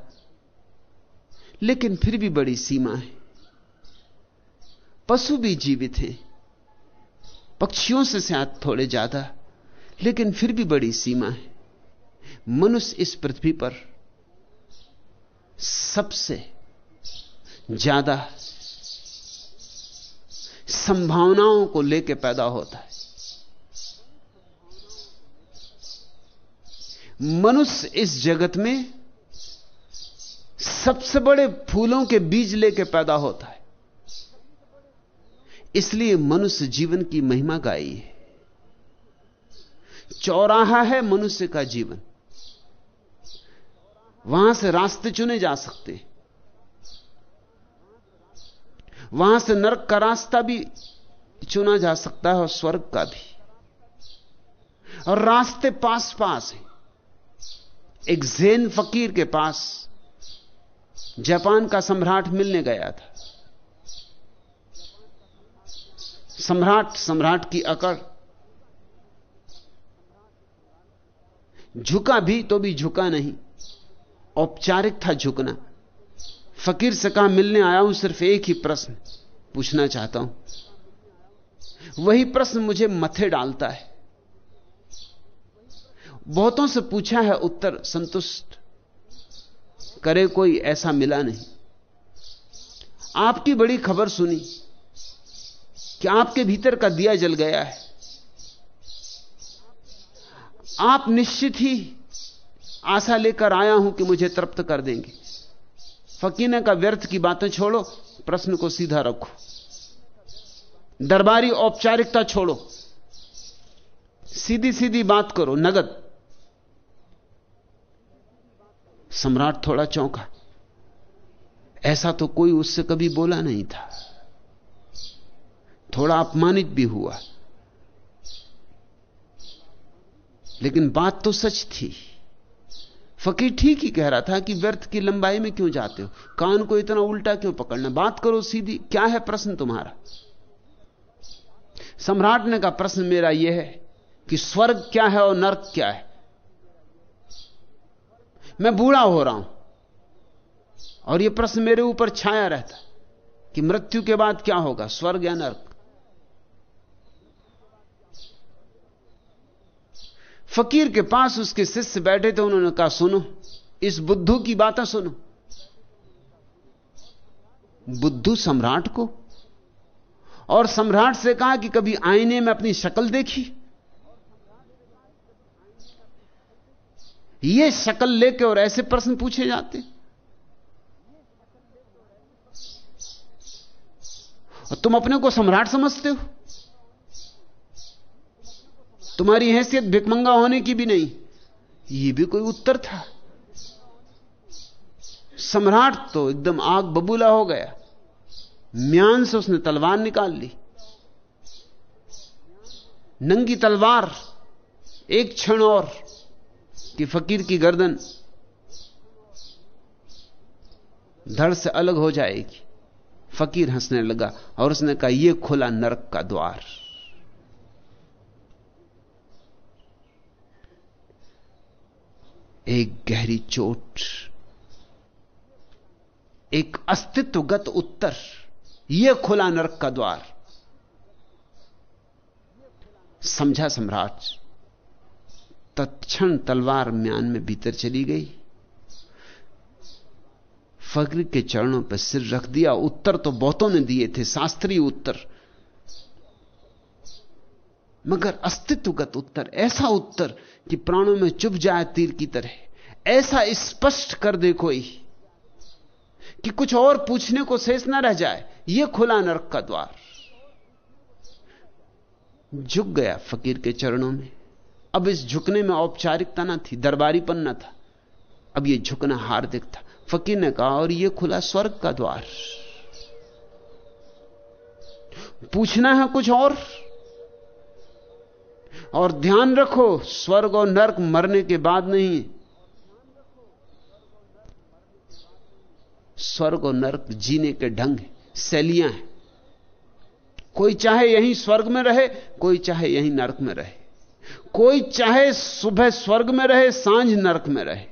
लेकिन फिर भी बड़ी सीमा है। पशु भी जीवित हैं, पक्षियों से शायद थोड़े ज़्यादा, लेकिन फिर भी बड़ी सीमा है। मनुष्य इस पृथ्वी पर सबसे ज़्यादा संभावनाओं को लेकर पैदा होता है। मनुष्य इस जगत में सबसे बड़े फूलों के बीज लेकर पैदा होता है। इसलिए मनुष्य जीवन की महिमा गाई है चौराहा है मनुष्य का जीवन। वहाँ से रास्ते चुने जा सकते हैं। वहाँ से नरक का रास्ता भी चुना जा सकता है और स्वर्ग का भी। और रास्ते पास पास हैं। एक जैन फकीर के पास जापान का सम्राट मिलने गया था। सम्राट सम्राट की अकड़। झुका भी तो भी झुका नहीं, औपचारिक था झुकना। फकीर से कहा, मिलने आया हूँ, सिर्फ़ एक ही प्रश्न पूछना चाहता हूँ। वही प्रश्न मुझे मथे डालता है। बहुतों से पूछा है उत्तर, संतुष्ट। करे कोई ऐसा मिला नहीं। आपकी बड़ी खबर सुनी कि आपके भीतर का दिया जल गया है। आप निश्चित ही आशा लेकर आया हूँ कि मुझे तृप्त कर देंगे। फकीने का व्यर्थ की बातें छोड़ो, प्रश्न को सीधा रखो। दरबारी औपचारिकता छोड़ो। सीधी सीधी बात करो, नगद। सम्राट थोड़ा चौंका। ऐसा तो कोई उससे कभी बोला नहीं था। थोड़ा अपमानित भी हुआ। लेकिन बात तो सच थी। फकीर ठीक ही कह रहा था कि व्यर्थ की लंबाई में क्यों जाते हो? कान को इतना उल्टा क्यों पकड़ना? बात करो सीधी, क्या है प्रश्न तुम्हारा? सम्राट ने कहा, प्रश्न मेरा यह है कि स्वर्ग क्या है और नर्क क्या है? मैं बूढ़ा हो रहा हूँ। और यह प्रश्न मेरे ऊपर छाया रहता कि मृत्यु के बाद क्या होगा, स्वर्ग या नर्क? फकीर के पास उसके शिष्य बैठे थे, उन्होंने कहा, सुनो, इस बुद्धू की बातें सुनो। बुद्धू सम्राट को? और सम्राट से कहा कि कभी आईने में अपनी शक्ल देखी? ये शक्ल लेके और ऐसे प्रश्न पूछे जाते और तुम अपने को सम्राट समझते हो। तुम्हारी हैसियत भिकमंगा होने की भी नहीं। यह भी कोई उत्तर था। सम्राट तो एकदम आग बबूला हो गया। म्यान से उसने तलवार निकाल ली। नंगी तलवार, एक क्षण और। कि फकीर की गर्दन धड़ से अलग हो जाएगी। फकीर हंसने लगा और उसने कहा यह खुला नरक का द्वार। एक गहरी चोट, एक अस्तित्वगत उत्तर यह खुला नरक का द्वार। समझा सम्राट तत्क्षण तलवार म्यान में भीतर चली गई। फकीर के चरणों पर सिर रख दिया। उत्तर तो बहुतों ने दिए थे, शास्त्रीय उत्तर। मगर अस्तित्वगत उत्तर, ऐसा उत्तर कि प्राणों में चुप जाए तीर की तरह। ऐसा स्पष्ट कर दे कोई कि कुछ और पूछने को शेष ना रह जाए। यह खुला नरक का द्वार। झुक गया फकीर के चरणों में। अब इस झुकने में औपचारिकता ना थी, दरबारीपन ना था। अब यह झुकना हार्दिक था। फकीर ने कहा, और यह खुला स्वर्ग का द्वार। पूछना है कुछ और? और ध्यान रखो, स्वर्ग और नरक मरने के बाद नहीं। स्वर्ग और नरक जीने के ढंग है शैलियाँ हैं। कोई चाहे यहीं स्वर्ग में रहे, कोई चाहे यहीं नरक में रहे। कोई चाहे सुबह स्वर्ग में रहे, साँझ नरक में रहे।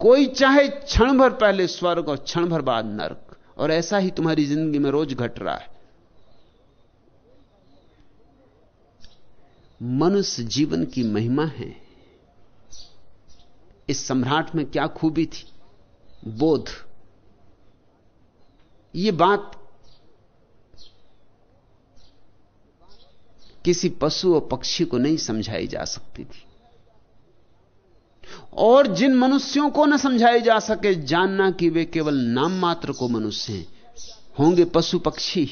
कोई चाहे क्षण भर पहले स्वर्ग और क्षण भर बाद नरक। और ऐसा ही तुम्हारी ज़िंदगी में रोज घट रहा है। मनुष्य जीवन की महिमा है। इस सम्राट में क्या खूबी थी? बोध। ये बात किसी पशु और पक्षी को नहीं समझाई जा सकती थी। और जिन मनुष्यों को न समझाई जा सके, जानना कि वे केवल नाम मात्र को मनुष्य हैं, होंगे पशु पक्षी।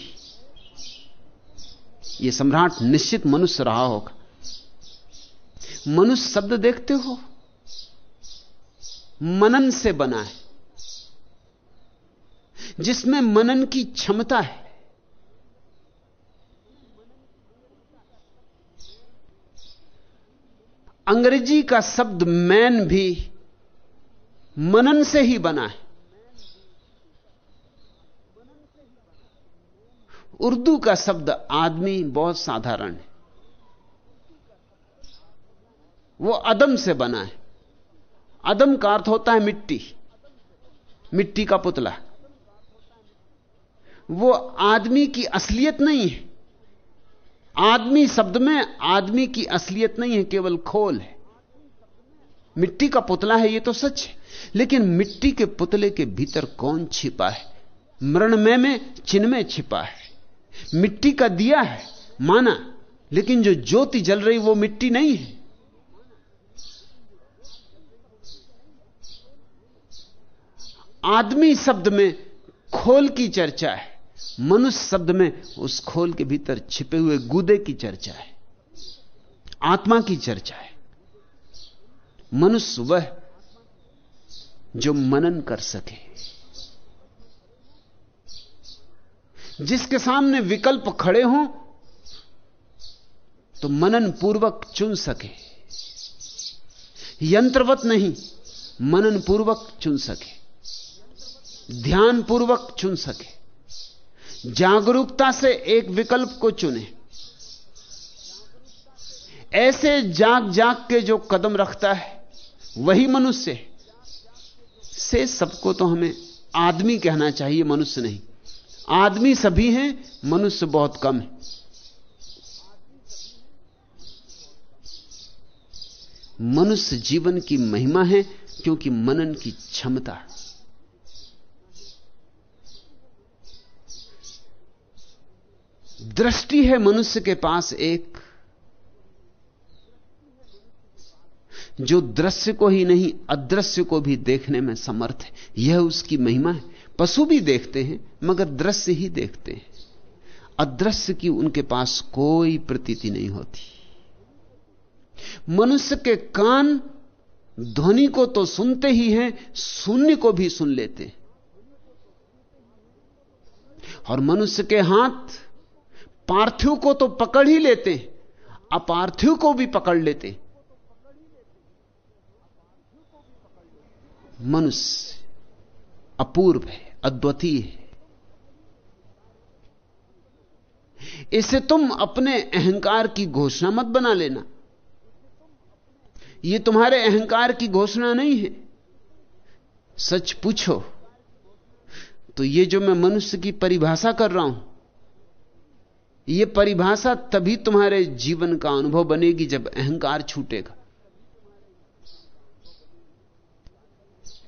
यह सम्राट निश्चित मनुष्य रहा होगा। मनुष्य शब्द देखते हो? मनन से बना है। जिसमें मनन की क्षमता है अंग्रेज़ी का शब्द मैन भी मनन से ही बना है। उर्दू का शब्द आदमी बहुत साधारण है। वो अदम से बना है। अदम का अर्थ होता है मिट्टी। मिट्टी का पुतला। वो आदमी की असलियत नहीं है। आदमी शब्द में आदमी की असलियत नहीं है, केवल खोल है। मिट्टी का पुतला है यह तो सच है। लेकिन मिट्टी के पुतले के भीतर कौन छिपा है? मृणमय में चिन्ह में छिपा है। मिट्टी का दिया है, माना। लेकिन जो ज्योति जल रही, वो मिट्टी नहीं है। आदमी शब्द में खोल की चर्चा है। मनुष्य शब्द में उस खोल के भीतर छिपे हुए गुदे की चर्चा है, आत्मा की चर्चा है। मनुष्य वह जो मनन कर सके, जिसके सामने विकल्प खड़े हों तो मनन पूर्वक चुन सके। यंत्रवत नहीं, मनन पूर्वक चुन सके। ध्यान पूर्वक चुन सके। जागरूकता से एक विकल्प को चुने। ऐसे जाग जाग के जो कदम रखता है, वही मनुष्य से सबको तो हमें आदमी कहना चाहिए, मनुष्य नहीं। आदमी सभी हैं, मनुष्य बहुत कम है। मनुष्य जीवन की महिमा है, क्योंकि मनन की क्षमता दृष्टि है मनुष्य के पास एक, जो दृश्य को ही नहीं, अदृश्य को भी देखने में समर्थ है। यह उसकी महिमा है। पशु भी देखते हैं, मगर दृश्य ही देखते हैं। अदृश्य की उनके पास कोई प्रतीति नहीं होती। मनुष्य के कान ध्वनि को तो सुनते ही हैं, शून्य को भी सुन लेते हैं। और मनुष्य के हाथ पार्थिव को तो पकड़ ही लेते, अपार्थिव को भी पकड़ लेते। मनुष्य अपूर्व है, अद्वितीय है। इसे तुम अपने अहंकार की घोषणा मत बना लेना। यह तुम्हारे अहंकार की घोषणा नहीं है। सच पूछो तो यह जो मैं मनुष्य की परिभाषा कर रहा हूँ यह परिभाषा तभी तुम्हारे जीवन का अनुभव बनेगी जब अहंकार छूटेगा।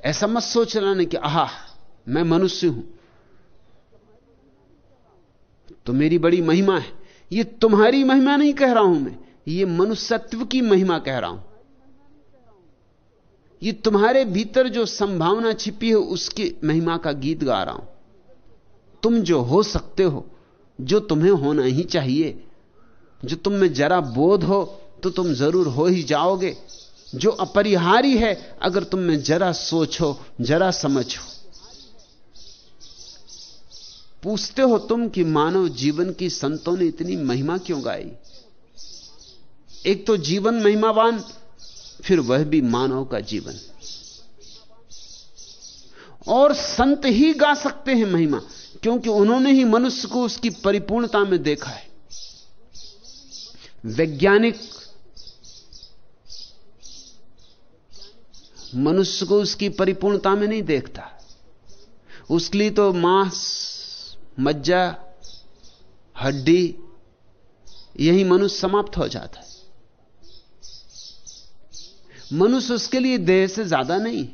ऐसा मत सोच रहा ना कि, आह, मैं मनुष्य हूँ। तो मेरी बड़ी महिमा है। यह तुम्हारी महिमा नहीं कह रहा हूँ मैं यह मनुष्यत्व की महिमा कह रहा हूँ। ये तुम्हारे भीतर जो संभावना छिपी है, उसकी महिमा का गीत गा रहा हूँ। तुम जो हो सकते हो जो तुम्हें होना ही चाहिए। जो तुम में जरा बोध हो तो तुम ज़रूर हो ही जाओगे। जो अपरिहारी है, अगर तुम में जरा सोचो जरा समझो पूछते हो तुम कि मानव जीवन की संतों ने इतनी महिमा क्यों गाई? एक तो जीवन महिमावान, फिर वह भी मानव का जीवन। और संत ही गा सकते हैं महिमा। क्योंकि उन्होंने ही मनुष्य को उसकी परिपूर्णता में देखा है। वैज्ञानिक मनुष्य को उसकी परिपूर्णता में नहीं देखता। उसके लिए तो मांस, मज्जा, हड्डी, यही मनुष्य समाप्त हो जाता है। मनुष्य उसके लिए देह से ज़्यादा नहीं।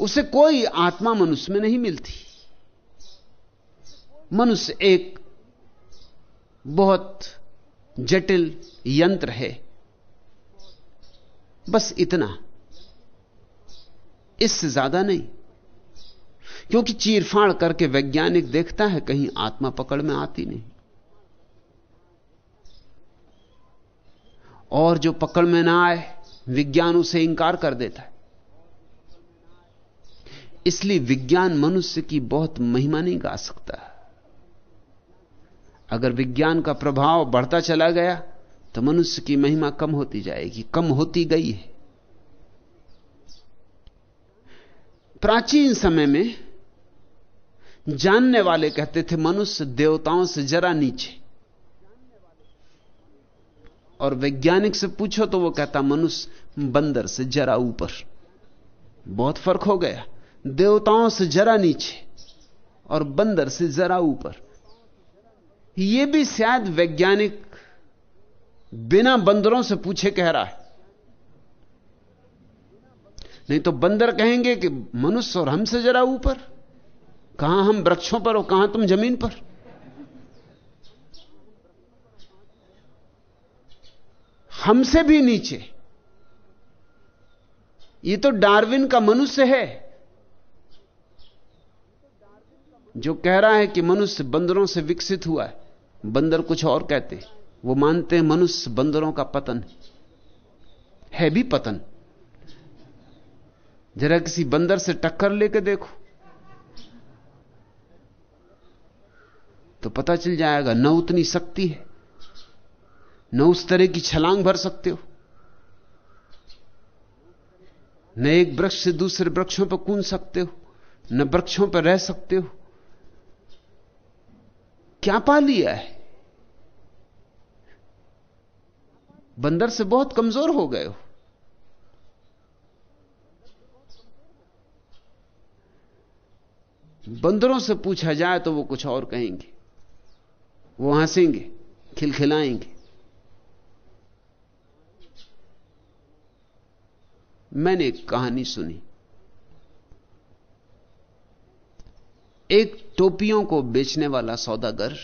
उसे कोई आत्मा मनुष्य में नहीं मिलती। मनुष्य एक बहुत जटिल यंत्र है। बस इतना। इससे ज़्यादा नहीं। क्योंकि चीरफाड़ करके वैज्ञानिक देखता है, कहीं आत्मा पकड़ में आती नहीं। और जो पकड़ में ना आए, विज्ञान उसे इंकार कर देता है। इसलिए विज्ञान मनुष्य की बहुत महिमा नहीं गा सकता। अगर विज्ञान का प्रभाव बढ़ता चला गया तो मनुष्य की महिमा कम होती जाएगी, कम होती गई है। प्राचीन समय में जानने वाले कहते थे, मनुष्य देवताओं से जरा नीचे। और वैज्ञानिक से पूछो तो वो कहता, मनुष्य बंदर से जरा ऊपर। बहुत फ़र्क हो गया। देवताओं से जरा नीचे और बंदर से जरा ऊपर। यह भी शायद वैज्ञानिक बिना बंदरों से पूछे कह रहा है। नहीं तो बंदर कहेंगे कि मनुष्य और हमसे जरा ऊपर? कहाँ हम वृक्षों पर और कहाँ तुम ज़मीन पर? हमसे भी नीचे। ये तो डार्विन का मनुष्य है। जो कह रहा है कि मनुष्य बंदरों से विकसित हुआ है, बंदर कुछ और कहते हैं। वो मानते हैं मनुष्य बंदरों का पतन है। भी पतन। जरा किसी बंदर से टक्कर लेके देखो। तो पता चल जाएगा, न उतनी शक्ति है। न उस तरह की छलांग भर सकते हो। न एक वृक्ष से दूसरे वृक्षों पर कूद सकते हो। न वृक्षों पर रह सकते हो। क्या पा लिया है? बंदर से बहुत कमज़ोर हो गए हो। बंदरों से पूछा जाए तो वो कुछ और कहेंगे। वो हंसेंगे, खिलखिलाएँगे। मैंने एक कहानी सुनी। एक टोपियों को बेचने वाला सौदागर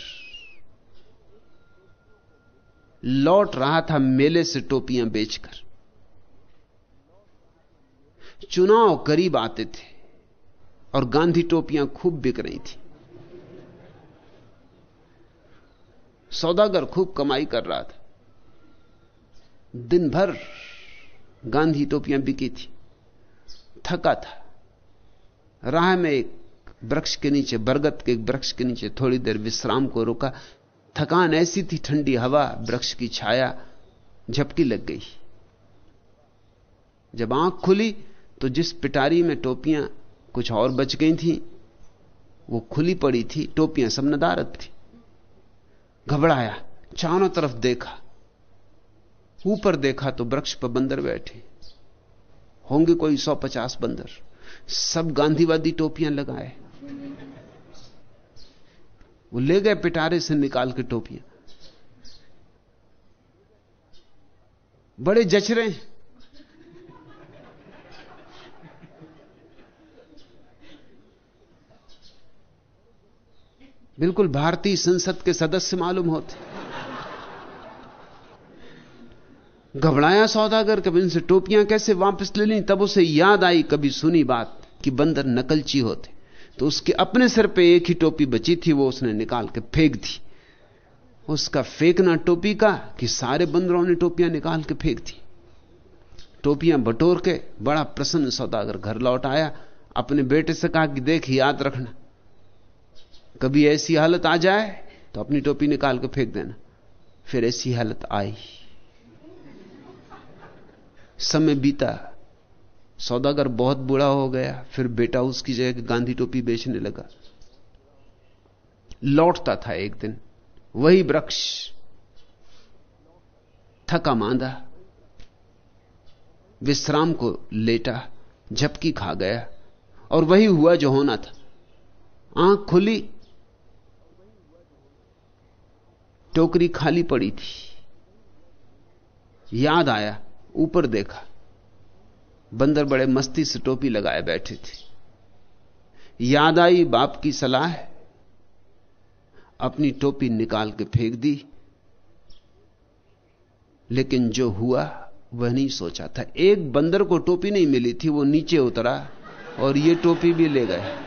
लौट रहा था मेले से टोपियाँ बेचकर। चुनाव करीब आते थे और गांधी टोपियाँ खूब बिक रही थी। सौदागर खूब कमाई कर रहा था। दिन भर गांधी टोपियाँ बिकी थी। थका था। राह में एक वृक्ष के नीचे, बरगद के वृक्ष के नीचे थोड़ी देर विश्राम को रुका। थकान ऐसी थी, ठंडी हवा, वृक्ष की छाया झपकी लग गई। जब आँख खुली तो जिस पिटारी में टोपियाँ कुछ और बच गई थी, वो खुली पड़ी थी, टोपियाँ सब नदारत थी। घबराया, चारों तरफ़ देखा। ऊपर देखा तो वृक्ष पर बंदर बैठे। होंगे कोई सौ पचास बंदर। सब गांधीवादी टोपियाँ लगाए। वो ले गए पिटारे से निकाल के टोपियाँ। बड़े जचरे बिल्कुल भारतीय संसद के सदस्य मालूम होते। घबराया सौदागर, कभी इनसे टोपियाँ कैसे वापस ले ली, तब उसे याद आई, कभी सुनी बात कि बंदर नकलची होते। तो उसके अपने सिर पे एक ही टोपी बची थी, वो उसने निकाल के फेंक दी। उसका फेंकना टोपी का कि सारे बंदरों ने टोपियाँ निकाल के फेंक दी। टोपियाँ बटोर के बड़ा प्रसन्न सौदागर घर लौट आया, अपने बेटे से कहा कि देख, याद रखना, कभी ऐसी हालत आ जाए तो अपनी टोपी निकाल के फेंक देना। फिर ऐसी हालत आई। समय बीता सौदागर बहुत बुरा हो गया, फिर बेटा उसकी जगह गांधी टोपी बेचने लगा। लौटता था एक दिन, वही वृक्ष थका मांदा, विश्राम को लेटा, झपकी खा गया, और वही हुआ जो होना था। आँख खुली, टोकरी खाली पड़ी थी। याद आया, ऊपर देखा बंदर बड़े मस्ती से टोपी लगाए बैठे थे। याद आई बाप की सलाह, अपनी टोपी निकाल के फेंक दी। लेकिन जो हुआ, वह नहीं सोचा था। एक बंदर को टोपी नहीं मिली थी, वो नीचे उतरा और ये टोपी भी ले गए।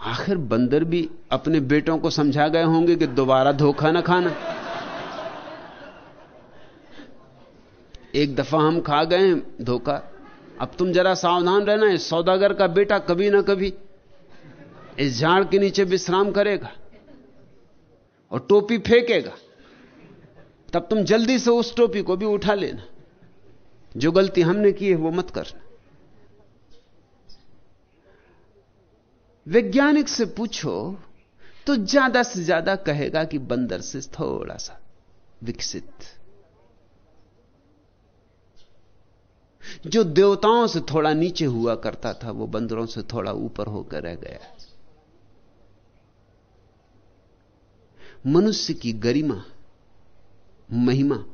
आखिर बंदर भी अपने बेटों को समझा गए होंगे कि दोबारा धोखा ना खाना। एक दफ़ा हम खा गए धोखा। अब तुम जरा सावधान रहना है सौदागर का बेटा कभी ना कभी इस झाड़ के नीचे विश्राम करेगा और टोपी फेंकेगा। तब तुम जल्दी से उस टोपी को भी उठा लेना। जो गलती हमने की है, वो मत करना। वैज्ञानिक से पूछो तो ज़्यादा से ज़्यादा कहेगा कि बंदर से थोड़ा सा विकसित। जो देवताओं से थोड़ा नीचे हुआ करता था, वो बंदरों से थोड़ा ऊपर होकर रह गया। मनुष्य की गरिमा, महिमा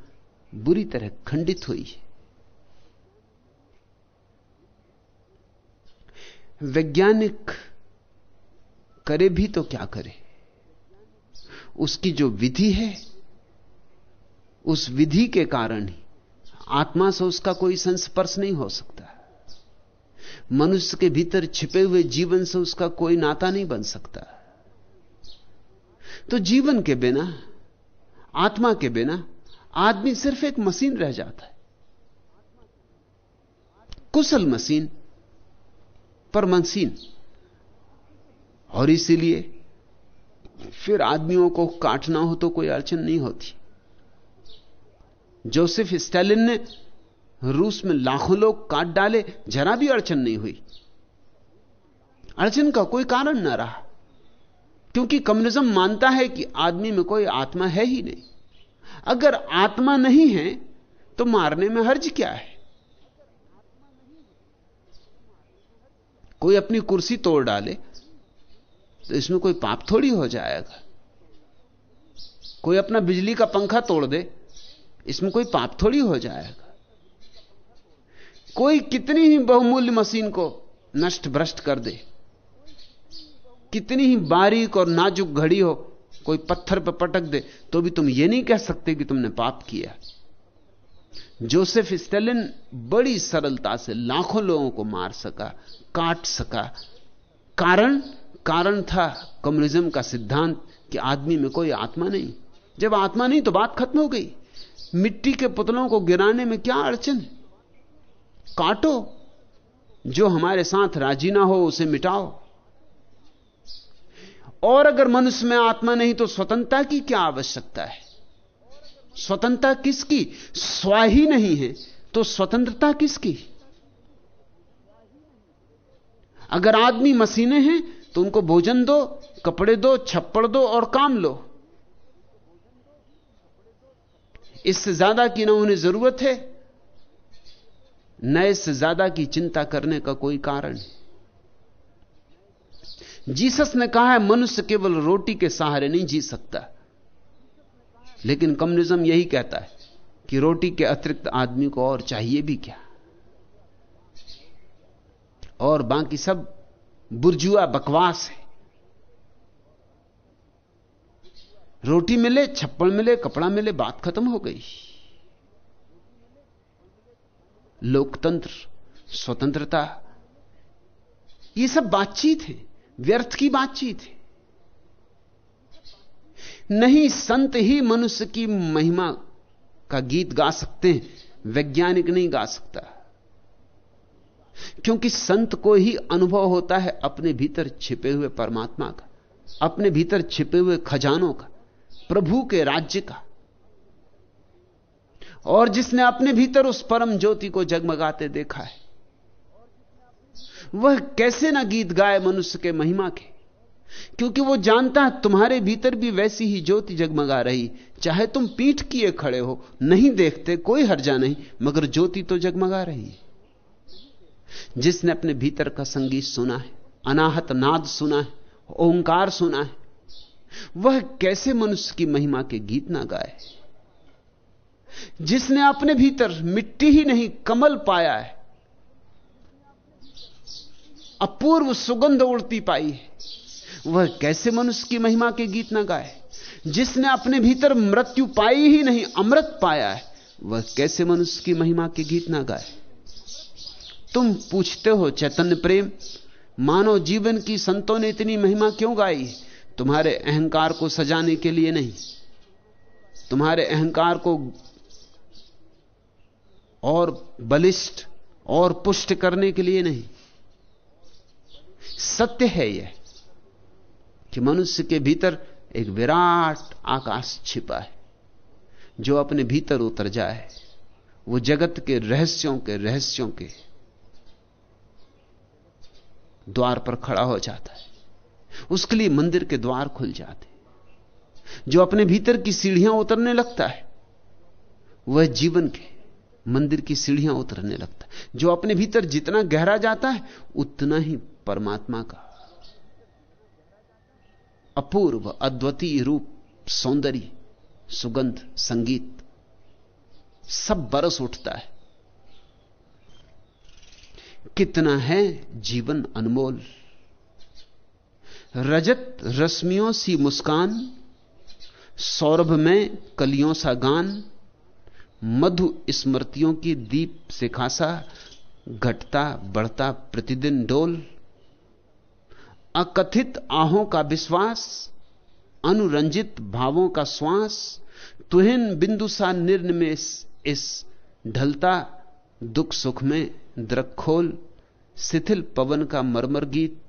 बुरी तरह खंडित हुई। है वैज्ञानिक करे भी तो क्या करे? उसकी जो विधि है, उस विधि के कारण ही आत्मा से उसका कोई संस्पर्श नहीं हो सकता। मनुष्य के भीतर छिपे हुए जीवन से उसका कोई नाता नहीं बन सकता। तो जीवन के बिना, आत्मा के बिना, आदमी सिर्फ़ एक मशीन रह जाता है। कुशल मशीन पर मशीन और इसीलिए फिर आदमियों को काटना हो तो कोई अड़चन नहीं होती। जोसेफ स्टैलिन ने रूस में लाखों लोग काट डाले, जरा भी अड़चन नहीं हुई। अड़चन का कोई कारण ना रहा, क्योंकि कम्युनिज्म मानता है कि आदमी में कोई आत्मा है ही नहीं। अगर आत्मा नहीं है तो मारने में हर्ज क्या है? कोई अपनी कुर्सी तोड़ डाले तो इसमें कोई पाप थोड़ी हो जाएगा। कोई अपना बिजली का पंखा तोड़ दे, इसमें कोई पाप थोड़ी हो जाएगा। कोई कितनी ही बहुमूल्य मशीन को नष्ट भ्रष्ट कर दे, कितनी ही बारीक और नाजुक घड़ी हो, कोई पत्थर पर पटक दे तो भी तुम यह नहीं कह सकते कि तुमने पाप किया। जोसेफ स्टेलिन बड़ी सरलता से लाखों लोगों को मार सका, काट सका। कारण? कारण था कम्युनिज्म का सिद्धांत कि आदमी में कोई आत्मा नहीं। जब आत्मा नहीं तो बात खत्म हो गई। मिट्टी के पुतलों को गिराने में क्या अड़चन? काटो। जो हमारे साथ राज़ी ना हो उसे मिटाओ। और अगर मनुष्य में आत्मा नहीं तो स्वतंत्रता की क्या आवश्यकता है? स्वतंत्रता किसकी? स्व ही नहीं है तो स्वतंत्रता किसकी? अगर आदमी मशीनें हैं उनको भोजन दो, कपड़े दो, छप्पड़ दो और काम लो। इससे ज़्यादा की ना उन्हें ज़रूरत है, न इससे ज़्यादा की चिंता करने का कोई कारण। जीसस ने कहा है, मनुष्य केवल रोटी के सहारे नहीं जी सकता। लेकिन कम्युनिज्म यही कहता है कि रोटी के अतिरिक्त आदमी को और चाहिए भी क्या? और बाकी सब बुर्जुआ बकवास है। रोटी मिले छप्पड़ मिले, कपड़ा मिले, बात खत्म हो गई। लोकतंत्र, स्वतंत्रता, ये सब बातचीत है, व्यर्थ की बातचीत है। नहीं, संत ही मनुष्य की महिमा का गीत गा सकते हैं, वैज्ञानिक नहीं गा सकता। क्योंकि संत को ही अनुभव होता है अपने भीतर छिपे हुए परमात्मा का, अपने भीतर छिपे हुए खजानों का, प्रभु के राज्य का। और जिसने अपने भीतर उस परम ज्योति को जगमगाते देखा है, वह कैसे ना गीत गाए मनुष्य के महिमा के? क्योंकि वो जानता है तुम्हारे भीतर भी वैसी ही ज्योति जगमगा रही। चाहे तुम पीठ किए खड़े हो, नहीं देखते, कोई हर्जा नहीं, मगर ज्योति तो जगमगा रही है। जिसने अपने भीतर का संगीत सुना है, अनाहत नाद सुना है, ओंकार सुना है, वह कैसे मनुष्य की महिमा के गीत ना गाए? जिसने अपने भीतर मिट्टी ही नहीं, कमल पाया है, अपूर्व सुगंध उड़ती पाई है, वह कैसे मनुष्य की महिमा के गीत ना गाए? जिसने अपने भीतर मृत्यु पाई ही नहीं, अमृत पाया है, वह कैसे मनुष्य की महिमा के गीत ना गाए? तुम पूछते हो, चैतन्य प्रेम मानव जीवन की संतों ने इतनी महिमा क्यों गाई? तुम्हारे अहंकार को सजाने के लिए नहीं। तुम्हारे अहंकार को और बलिष्ठ और पुष्ट करने के लिए नहीं। सत्य है यह कि मनुष्य के भीतर एक विराट आकाश छिपा है, जो अपने भीतर उतर जाए। वो जगत के रहस्यों के रहस्यों के द्वार पर खड़ा हो जाता है। उसके लिए मंदिर के द्वार खुल जाते जो अपने भीतर की सीढ़ियाँ उतरने लगता है, वह जीवन के मंदिर की सीढ़ियाँ उतरने लगता है। जो अपने भीतर जितना गहरा जाता है, उतना ही परमात्मा का अपूर्व, अद्वितीय रूप, सौंदर्य, सुगंध, संगीत, सब बरस उठता है। कितना है जीवन अनमोल? रजत रश्मियों सी मुस्कान, सौरभ में कलियों सा गान, मधु स्मृतियों की दीप से खासा घटता बढ़ता प्रतिदिन डोल, अकथित आहों का विश्वास, अनुरंजित भावों का श्वास, तुहिन बिंदु सा निर्निमेश इस ढलता दुख सुख में द्रखोल शिथिल पवन का मरमर गीत,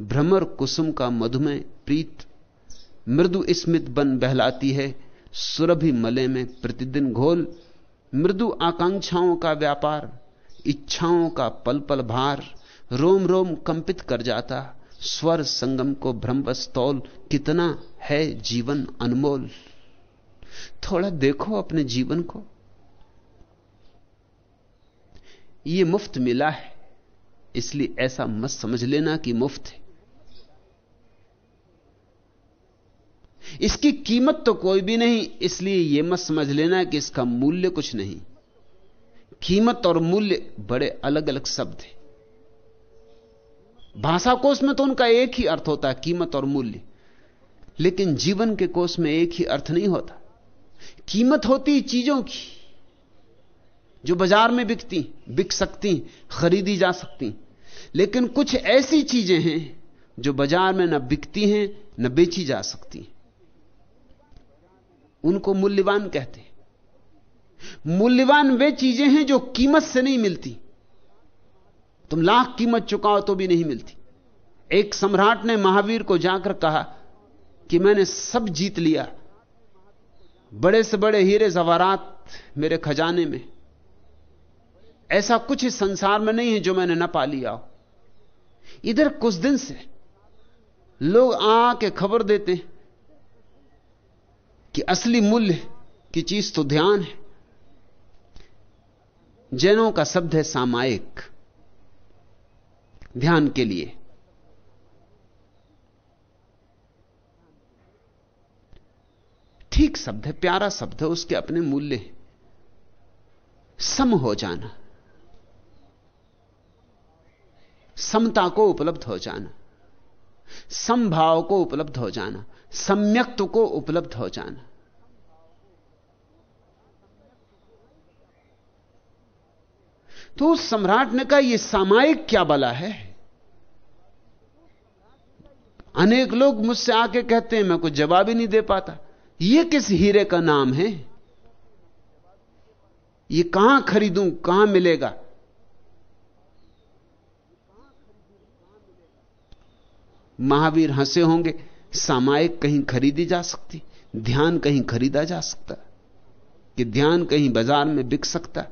भ्रमर कुसुम का मधुमेह प्रीत, मृदु स्मित बन बहलाती है, सुरभि मले में प्रतिदिन घोल, मृदु आकांक्षाओं का व्यापार, इच्छाओं का पल पल भार, रोम रोम कंपित कर जाता, स्वर संगम को भ्रमवश तौल कितना है जीवन अनमोल। थोड़ा देखो अपने जीवन को। ये मुफ़्त मिला है। इसलिए ऐसा मत समझ लेना कि मुफ़्त है। इसकी कीमत तो कोई भी नहीं, इसलिए यह मत समझ लेना कि इसका मूल्य कुछ नहीं। कीमत और मूल्य बड़े अलग अलग शब्द हैं। भाषा कोष में तो उनका एक ही अर्थ होता है, कीमत और मूल्य। लेकिन जीवन के कोष में एक ही अर्थ नहीं होता। कीमत होती चीज़ों की। जो बाज़ार में बिकती, बिक सकती, खरीदी जा सकती। लेकिन कुछ ऐसी चीज़ें हैं जो बाज़ार में न बिकती हैं, न बेची जा सकती। उनको मूल्यवान कहते मूल्यवान वे चीज़ें हैं जो कीमत से नहीं मिलती। तुम लाख कीमत चुकाओ तो भी नहीं मिलती। एक सम्राट ने महावीर को जाकर कहा कि मैंने सब जीत लिया। बड़े से बड़े हीरे जवारात मेरे खजाने में। ऐसा कुछ इस संसार में नहीं है जो मैंने न पा लिया हो। इधर कुछ दिन से लोग आके खबर देते हैं कि असली मूल्य की चीज़ तो ध्यान है। जैनों का शब्द है सामायिक। ध्यान के लिए। ठीक शब्द है, प्यारा शब्द है, उसके अपने मूल्य सम हो जाना। समता को उपलब्ध हो जाना समभाव को उपलब्ध हो जाना, सम्यक्त्व को उपलब्ध हो जाना। तो उस सम्राट ने कहा यह सामायिक क्या बला है? अनेक लोग मुझसे आके कहते हैं, मैं कुछ जवाब ही नहीं दे पाता। यह किस हीरे का नाम है? यह कहाँ खरीदूं, कहाँ मिलेगा? महावीर हंसे होंगे, सामायिक कहीं खरीदी जा सकती, ध्यान कहीं खरीदा जा सकता, कि ध्यान कहीं बाज़ार में बिक सकता।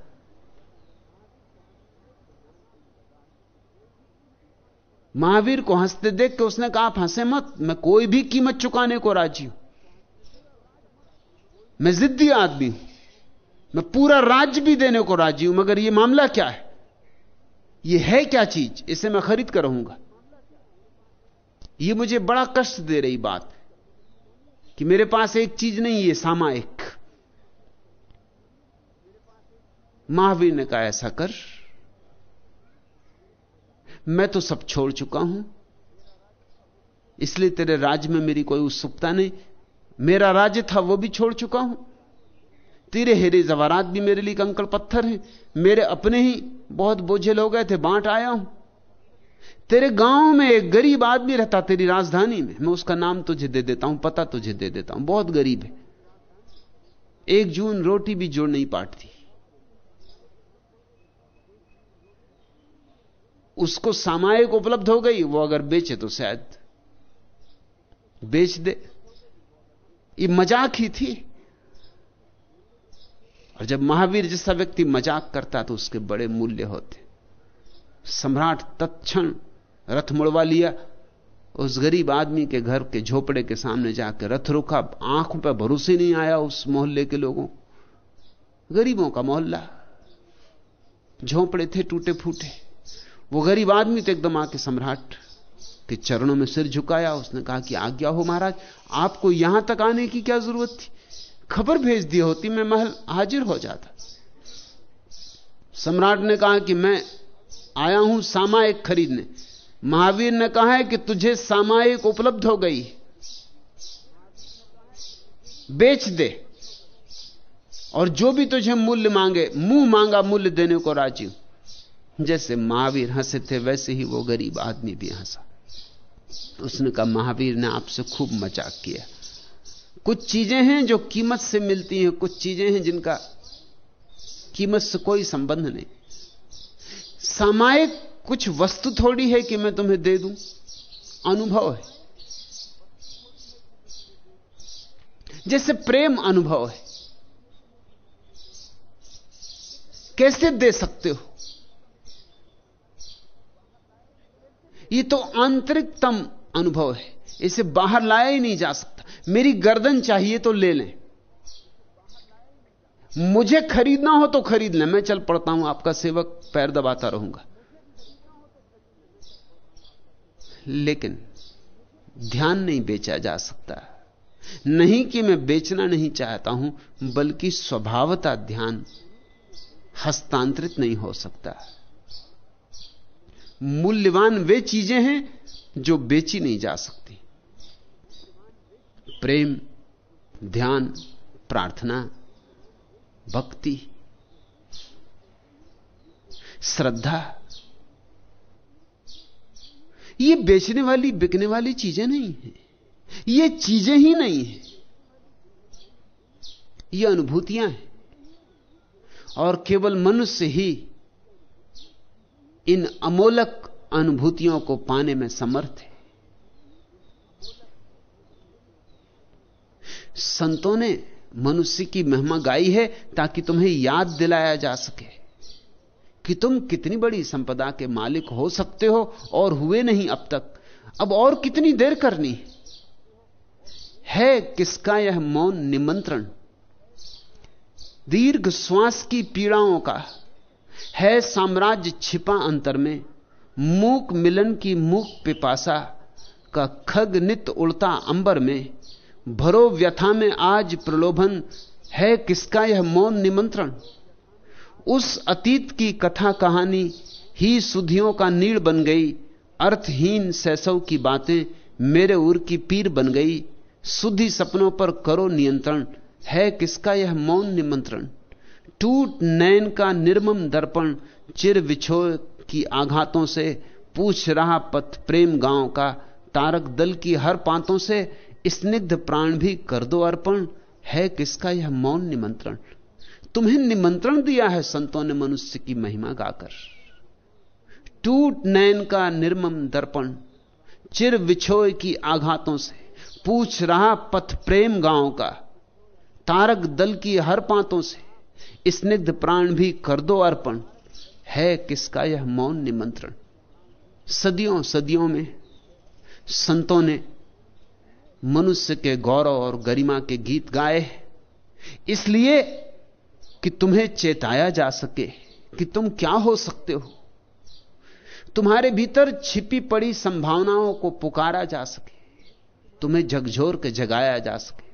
महावीर को हँसते देख के उसने कहा, आप हंसे मत, मैं कोई भी कीमत चुकाने को राज़ी हूँ। मैं जिद्दी आदमी हूँ, मैं पूरा राज्य भी देने को राज़ी हूँ, मगर यह मामला क्या है? यह है क्या चीज़? इसे मैं खरीद कर रहूँगा। यह मुझे बड़ा कष्ट दे रही बात कि मेरे पास एक चीज़ नहीं है, सामायिक। महावीर ने कहा, ऐसा कर। मैं तो सब छोड़ चुका हूँ। इसलिए तेरे राज्य में मेरी कोई उत्सुकता नहीं। मेरा राज्य था, वो भी छोड़ चुका हूँ। तेरे हेरे जवारात भी मेरे लिए कंकड़ पत्थर हैं। मेरे अपने ही बहुत बोझे हो गए थे, बांट आया हूँ। तेरे गाँव में एक गरीब आदमी रहता तेरी राजधानी में। मैं उसका नाम तुझे दे देता हूँ, पता तुझे दे देता हूँ। बहुत गरीब है। एक जून रोटी भी जोड़ नहीं पाटती। उसको सामायिक उपलब्ध हो गई, वो अगर बेचे तो शायद बेच दे। ये मज़ाक ही थी। और जब महावीर जैसा व्यक्ति मज़ाक करता तो उसके बड़े मूल्य होते। सम्राट तत्क्षण रथ मुड़वा लिया। उस गरीब आदमी के घर के झोपड़े के सामने जाकर रथ रुका। आँखों पर भरोसे नहीं आया उस मोहल्ले के लोगों। गरीबों का मोहल्ला। झोपड़े थे टूटे फूटे वो गरीब आदमी तो एकदम आके सम्राट के चरणों में सिर झुकाया। उसने कहा कि आज्ञा हो महाराज, आपको यहाँ तक आने की क्या ज़रूरत थी? खबर भेज दी होती, मैं महल हाजिर हो जाता। सम्राट ने कहा कि मैं आया हूँ सामायिक खरीदने। महावीर ने कहा है कि तुझे सामायिक उपलब्ध हो गई। बेच दे। और जो भी तुझे मूल्य मांगे, मुँह मांगा मूल्य देने को राज़ी जैसे महावीर हंसे थे, वैसे ही वो गरीब आदमी भी हंसा। उसने कहा, महावीर ने आपसे खूब मज़ाक किया। कुछ चीज़ें हैं जो कीमत से मिलती हैं, कुछ चीज़ें हैं जिनका कीमत से कोई संबंध नहीं। सामायिक कुछ वस्तु थोड़ी है कि मैं तुम्हें दे दूँ? अनुभव है। जैसे प्रेम अनुभव है। कैसे दे सकते हो? ये तो आंतरिकतम अनुभव है। इसे बाहर लाया ही नहीं जा सकता। मेरी गर्दन चाहिए तो ले लें। मुझे खरीदना हो तो खरीद लें। मैं चल पड़ता हूँ, आपका सेवक पैर दबाता रहूँगा। लेकिन ध्यान नहीं बेचा जा सकता। नहीं कि मैं बेचना नहीं चाहता हूँ, बल्कि स्वभावता ध्यान हस्तांतरित नहीं हो सकता। मूल्यवान वे चीज़ें हैं जो बेची नहीं जा सकती। प्रेम, ध्यान, प्रार्थना, भक्ति, श्रद्धा ये बेचने वाली, बिकने वाली चीज़ें नहीं है। ये चीज़ें ही नहीं है। ये अनुभूतियाँ हैं। और केवल मनुष्य ही इन अमोलक अनुभूतियों को पाने में समर्थ है। संतों ने मनुष्य की महिमा गाई है ताकि तुम्हें याद दिलाया जा सके। कि तुम कितनी बड़ी संपदा के मालिक हो सकते हो और हुए नहीं अब तक। अब और कितनी देर करनी? है किसका यह मौन निमंत्रण? दीर्घ श्वास की पीड़ाओं का। है साम्राज्य छिपा अंतर में। मूक मिलन की मूक पिपासा का खग नित उड़ता अंबर में। भरो व्यथा में आज प्रलोभन। है किसका यह मौन निमंत्रण? उस अतीत की कथा कहानी ही सुधियों का नीड़ बन गई, अर्थहीन सैसव की बातें मेरे उर की पीर बन गई। सुधि सपनों पर करो नियंत्रण, है किसका यह मौन निमंत्रण? टूट नैन का निर्मम दर्पण चिर विछो की आघातों से, पूछ रहा पथ प्रेम गाँव का तारक दल की हर पांतों से, स्निग्ध प्राण भी कर दो अर्पण, है किसका यह मौन निमंत्रण? तुम्हें निमंत्रण दिया है संतों ने मनुष्य की महिमा गाकर। टूट नैन का निर्मम दर्पण, चिर विछोय की आघातों से, पूछ रहा पथ प्रेम गाँव का, तारक दल की हर पांतों से स्निग्ध प्राण भी कर दो अर्पण, है किसका यह मौन निमंत्रण? सदियों सदियों में संतों ने मनुष्य के गौरव और गरिमा के गीत गाए इसलिए कि तुम्हें चेताया जा सके कि तुम क्या हो सकते हो। तुम्हारे भीतर छिपी पड़ी संभावनाओं को पुकारा जा सके, तुम्हें झकझोर के जगाया जा सके।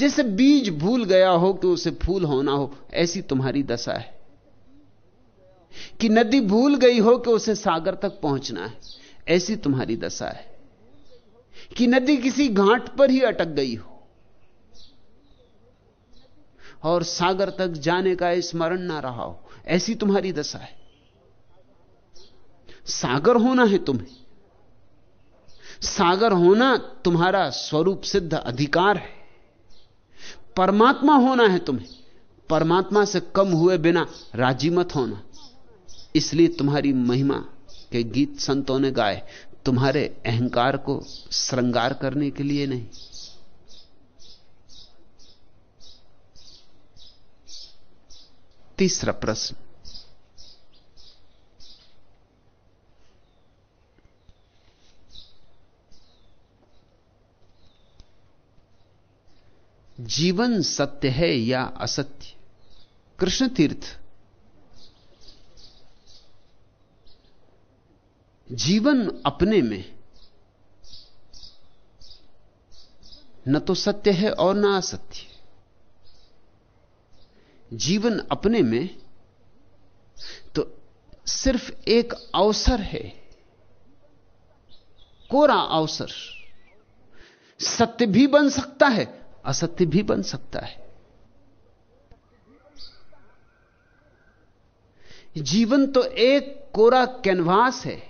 जैसे बीज भूल गया हो कि उसे फूल होना हो, ऐसी तुम्हारी दशा है। कि नदी भूल गई हो कि उसे सागर तक पहुँचना है, ऐसी तुम्हारी दशा है। कि नदी किसी घाट पर ही अटक गई हो और सागर तक जाने का स्मरण ना रहा हो। ऐसी तुम्हारी दशा है। सागर होना है तुम्हें। सागर होना तुम्हारा स्वरूप सिद्ध अधिकार है। परमात्मा होना है तुम्हें। परमात्मा से कम हुए बिना राज़ी मत होना। इसलिए तुम्हारी महिमा के गीत संतों ने गाए। तुम्हारे अहंकार को श्रृंगार करने के लिए नहीं। तीसरा प्रश्न। जीवन सत्य है या असत्य? कृष्ण तीर्थ। जीवन अपने में। न तो सत्य है और न असत्य। जीवन अपने में तो सिर्फ़ एक अवसर है। कोरा अवसर। सत्य भी बन सकता है, असत्य भी बन सकता है। जीवन तो एक कोरा कैनवास है।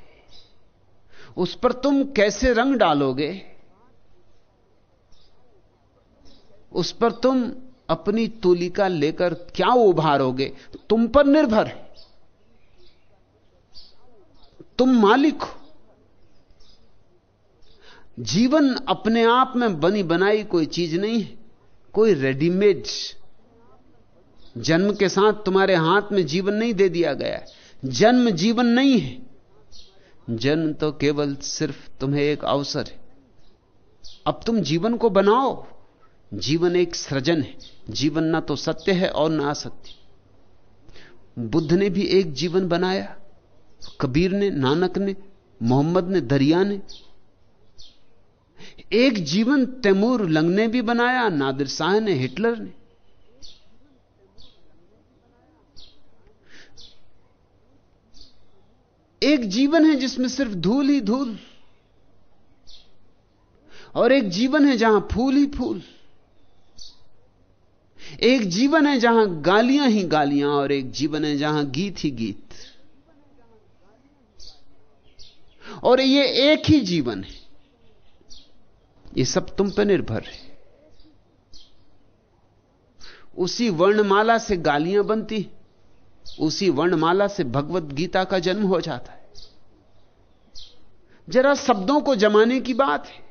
उस पर तुम कैसे रंग डालोगे? उस पर तुम अपनी तुलिका लेकर क्या उभारोगे? तुम पर निर्भर है। तुम मालिक हो। जीवन अपने आप में बनी बनाई कोई चीज़ नहीं है। कोई रेडीमेड जन्म के साथ तुम्हारे हाथ में जीवन नहीं दे दिया गया है। जन्म जीवन नहीं है। जन्म तो केवल सिर्फ़ तुम्हें एक अवसर है। अब तुम जीवन को बनाओ। जीवन एक सृजन है। जीवन ना तो सत्य है और ना असत्य। बुद्ध ने भी एक जीवन बनाया। कबीर ने, नानक ने, मोहम्मद ने, दरिया ने। एक जीवन तैमूर, लंग ने भी बनाया, नादिर शाह ने, हिटलर ने। एक जीवन है जिसमें सिर्फ़ धूल ही धूल, और एक जीवन है जहाँ फूल ही फूल। एक जीवन है जहाँ गालियाँ ही गालियाँ और एक जीवन है जहाँ गीत ही गीत। और ये एक ही जीवन है। ये सब तुम पर निर्भर है। उसी वर्णमाला से गालियाँ बनती उसी वर्णमाला से भगवत गीता का जन्म हो जाता है। जरा शब्दों को जमाने की बात है।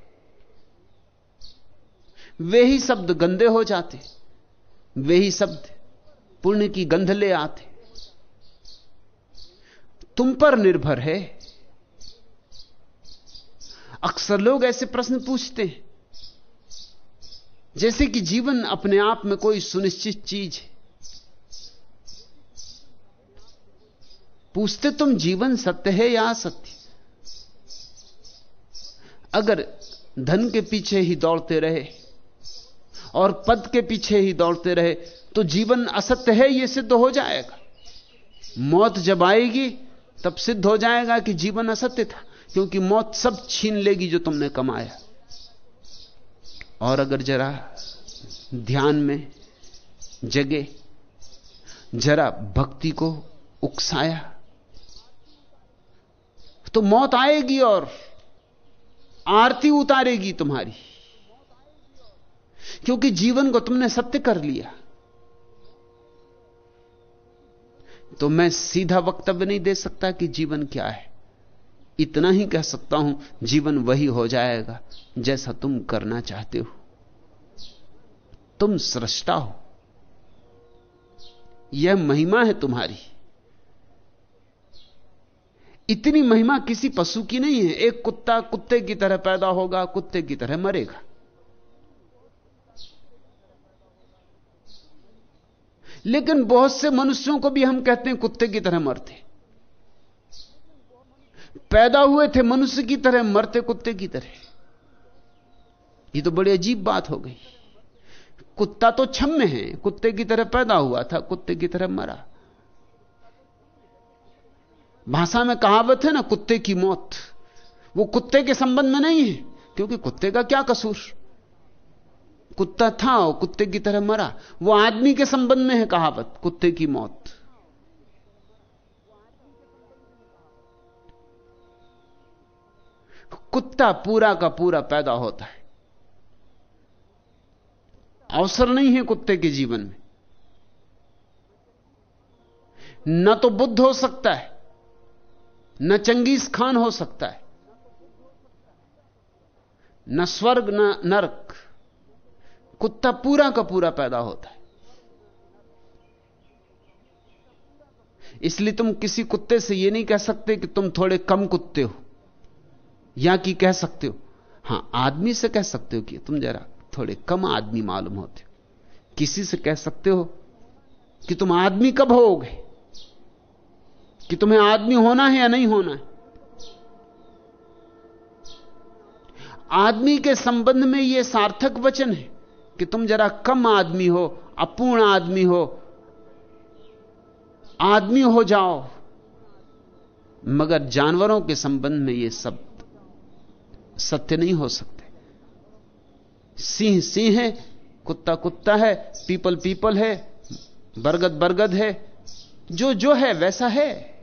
वे ही शब्द गंदे हो जाते वे ही शब्द पुण्य की गंध ले आते। तुम पर निर्भर है। अक्सर लोग ऐसे प्रश्न पूछते हैं। जैसे कि जीवन अपने आप में कोई सुनिश्चित चीज़ है। पूछते तुम जीवन सत्य है या असत्य? अगर धन के पीछे ही दौड़ते रहे और पद के पीछे ही दौड़ते रहे तो जीवन असत्य है यह सिद्ध हो जाएगा। मौत जब आएगी, तब सिद्ध हो जाएगा कि जीवन असत्य था, क्योंकि मौत सब छीन लेगी जो तुमने कमाया। और अगर जरा ध्यान में जगे, जरा भक्ति को उकसाया तो मौत आएगी और आरती उतारेगी तुम्हारी। क्योंकि जीवन को तुमने सत्य कर लिया। तो मैं सीधा वक्तव्य नहीं दे सकता कि जीवन क्या है। इतना ही कह सकता हूँ, जीवन वही हो जाएगा जैसा तुम करना चाहते हो। तुम सृष्टा हो। यह महिमा है तुम्हारी। इतनी महिमा किसी पशु की नहीं है। एक कुत्ता कुत्ते की तरह पैदा होगा, कुत्ते की तरह मरेगा। लेकिन बहुत से मनुष्यों को भी हम कहते हैं कुत्ते की तरह मरते। पैदा हुए थे मनुष्य की तरह, मरते कुत्ते की तरह। ये तो बड़ी अजीब बात हो गई। कुत्ता तो छम्मे है, कुत्ते की तरह पैदा हुआ था, कुत्ते की तरह मरा। भाषा में कहावत है ना, कुत्ते की मौत। वो कुत्ते के संबंध में नहीं है, क्योंकि कुत्ते का क्या कसूर? कुत्ता था और कुत्ते की तरह मरा। वो आदमी के संबंध में है कहावत, कुत्ते की मौत। कुत्ता पूरा का पूरा पैदा होता है। अवसर नहीं है कुत्ते के जीवन में। न तो बुद्ध हो सकता है, न चंगेज खान हो सकता है, न स्वर्ग न नरक। कुत्ता पूरा का पूरा पैदा होता है। इसलिए तुम किसी कुत्ते से यह नहीं कह सकते कि तुम थोड़े कम कुत्ते हो। या कि कह सकते हो, हाँ, आदमी से कह सकते हो कि तुम जरा थोड़े कम आदमी मालूम होते हो। किसी से कह सकते हो कि तुम आदमी कब होगे? कि तुम्हें आदमी होना है या नहीं होना है? आदमी के संबंध में यह सार्थक वचन है। कि तुम जरा कम आदमी हो, अपूर्ण आदमी हो। आदमी हो जाओ। मगर जानवरों के संबंध में यह सब सत्य नहीं हो सकते। सिंह सिंह है, कुत्ता कुत्ता है, पीपल पीपल है, बरगद बरगद है, जो जो है वैसा है।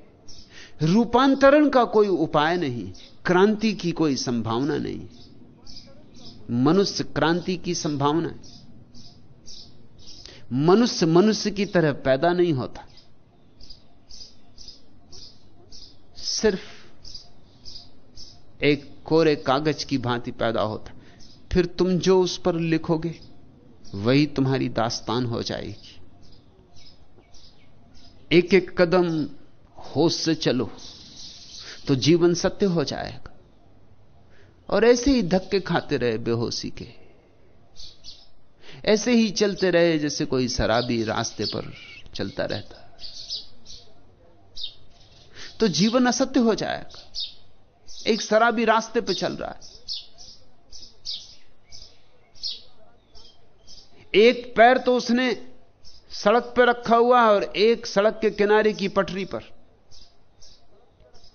रूपांतरण का कोई उपाय नहीं, क्रांति की कोई संभावना नहीं। मनुष्य क्रांति की संभावना है। मनुष्य मनुष्य की तरह पैदा नहीं होता। सिर्फ़ एक कोरे कागज़ की भांति पैदा होता। फिर तुम जो उस पर लिखोगे, वही तुम्हारी दास्तान हो जाएगी। एक एक कदम होश से चलो तो जीवन सत्य हो जाएगा। और ऐसे ही धक्के खाते रहे बेहोशी के। ऐसे ही चलते रहे जैसे कोई शराबी रास्ते पर चलता रहता। तो जीवन असत्य हो जाएगा। एक शराबी रास्ते पर चल रहा है। एक पैर तो उसने सड़क पर रखा हुआ है और एक सड़क के किनारे की पटरी पर।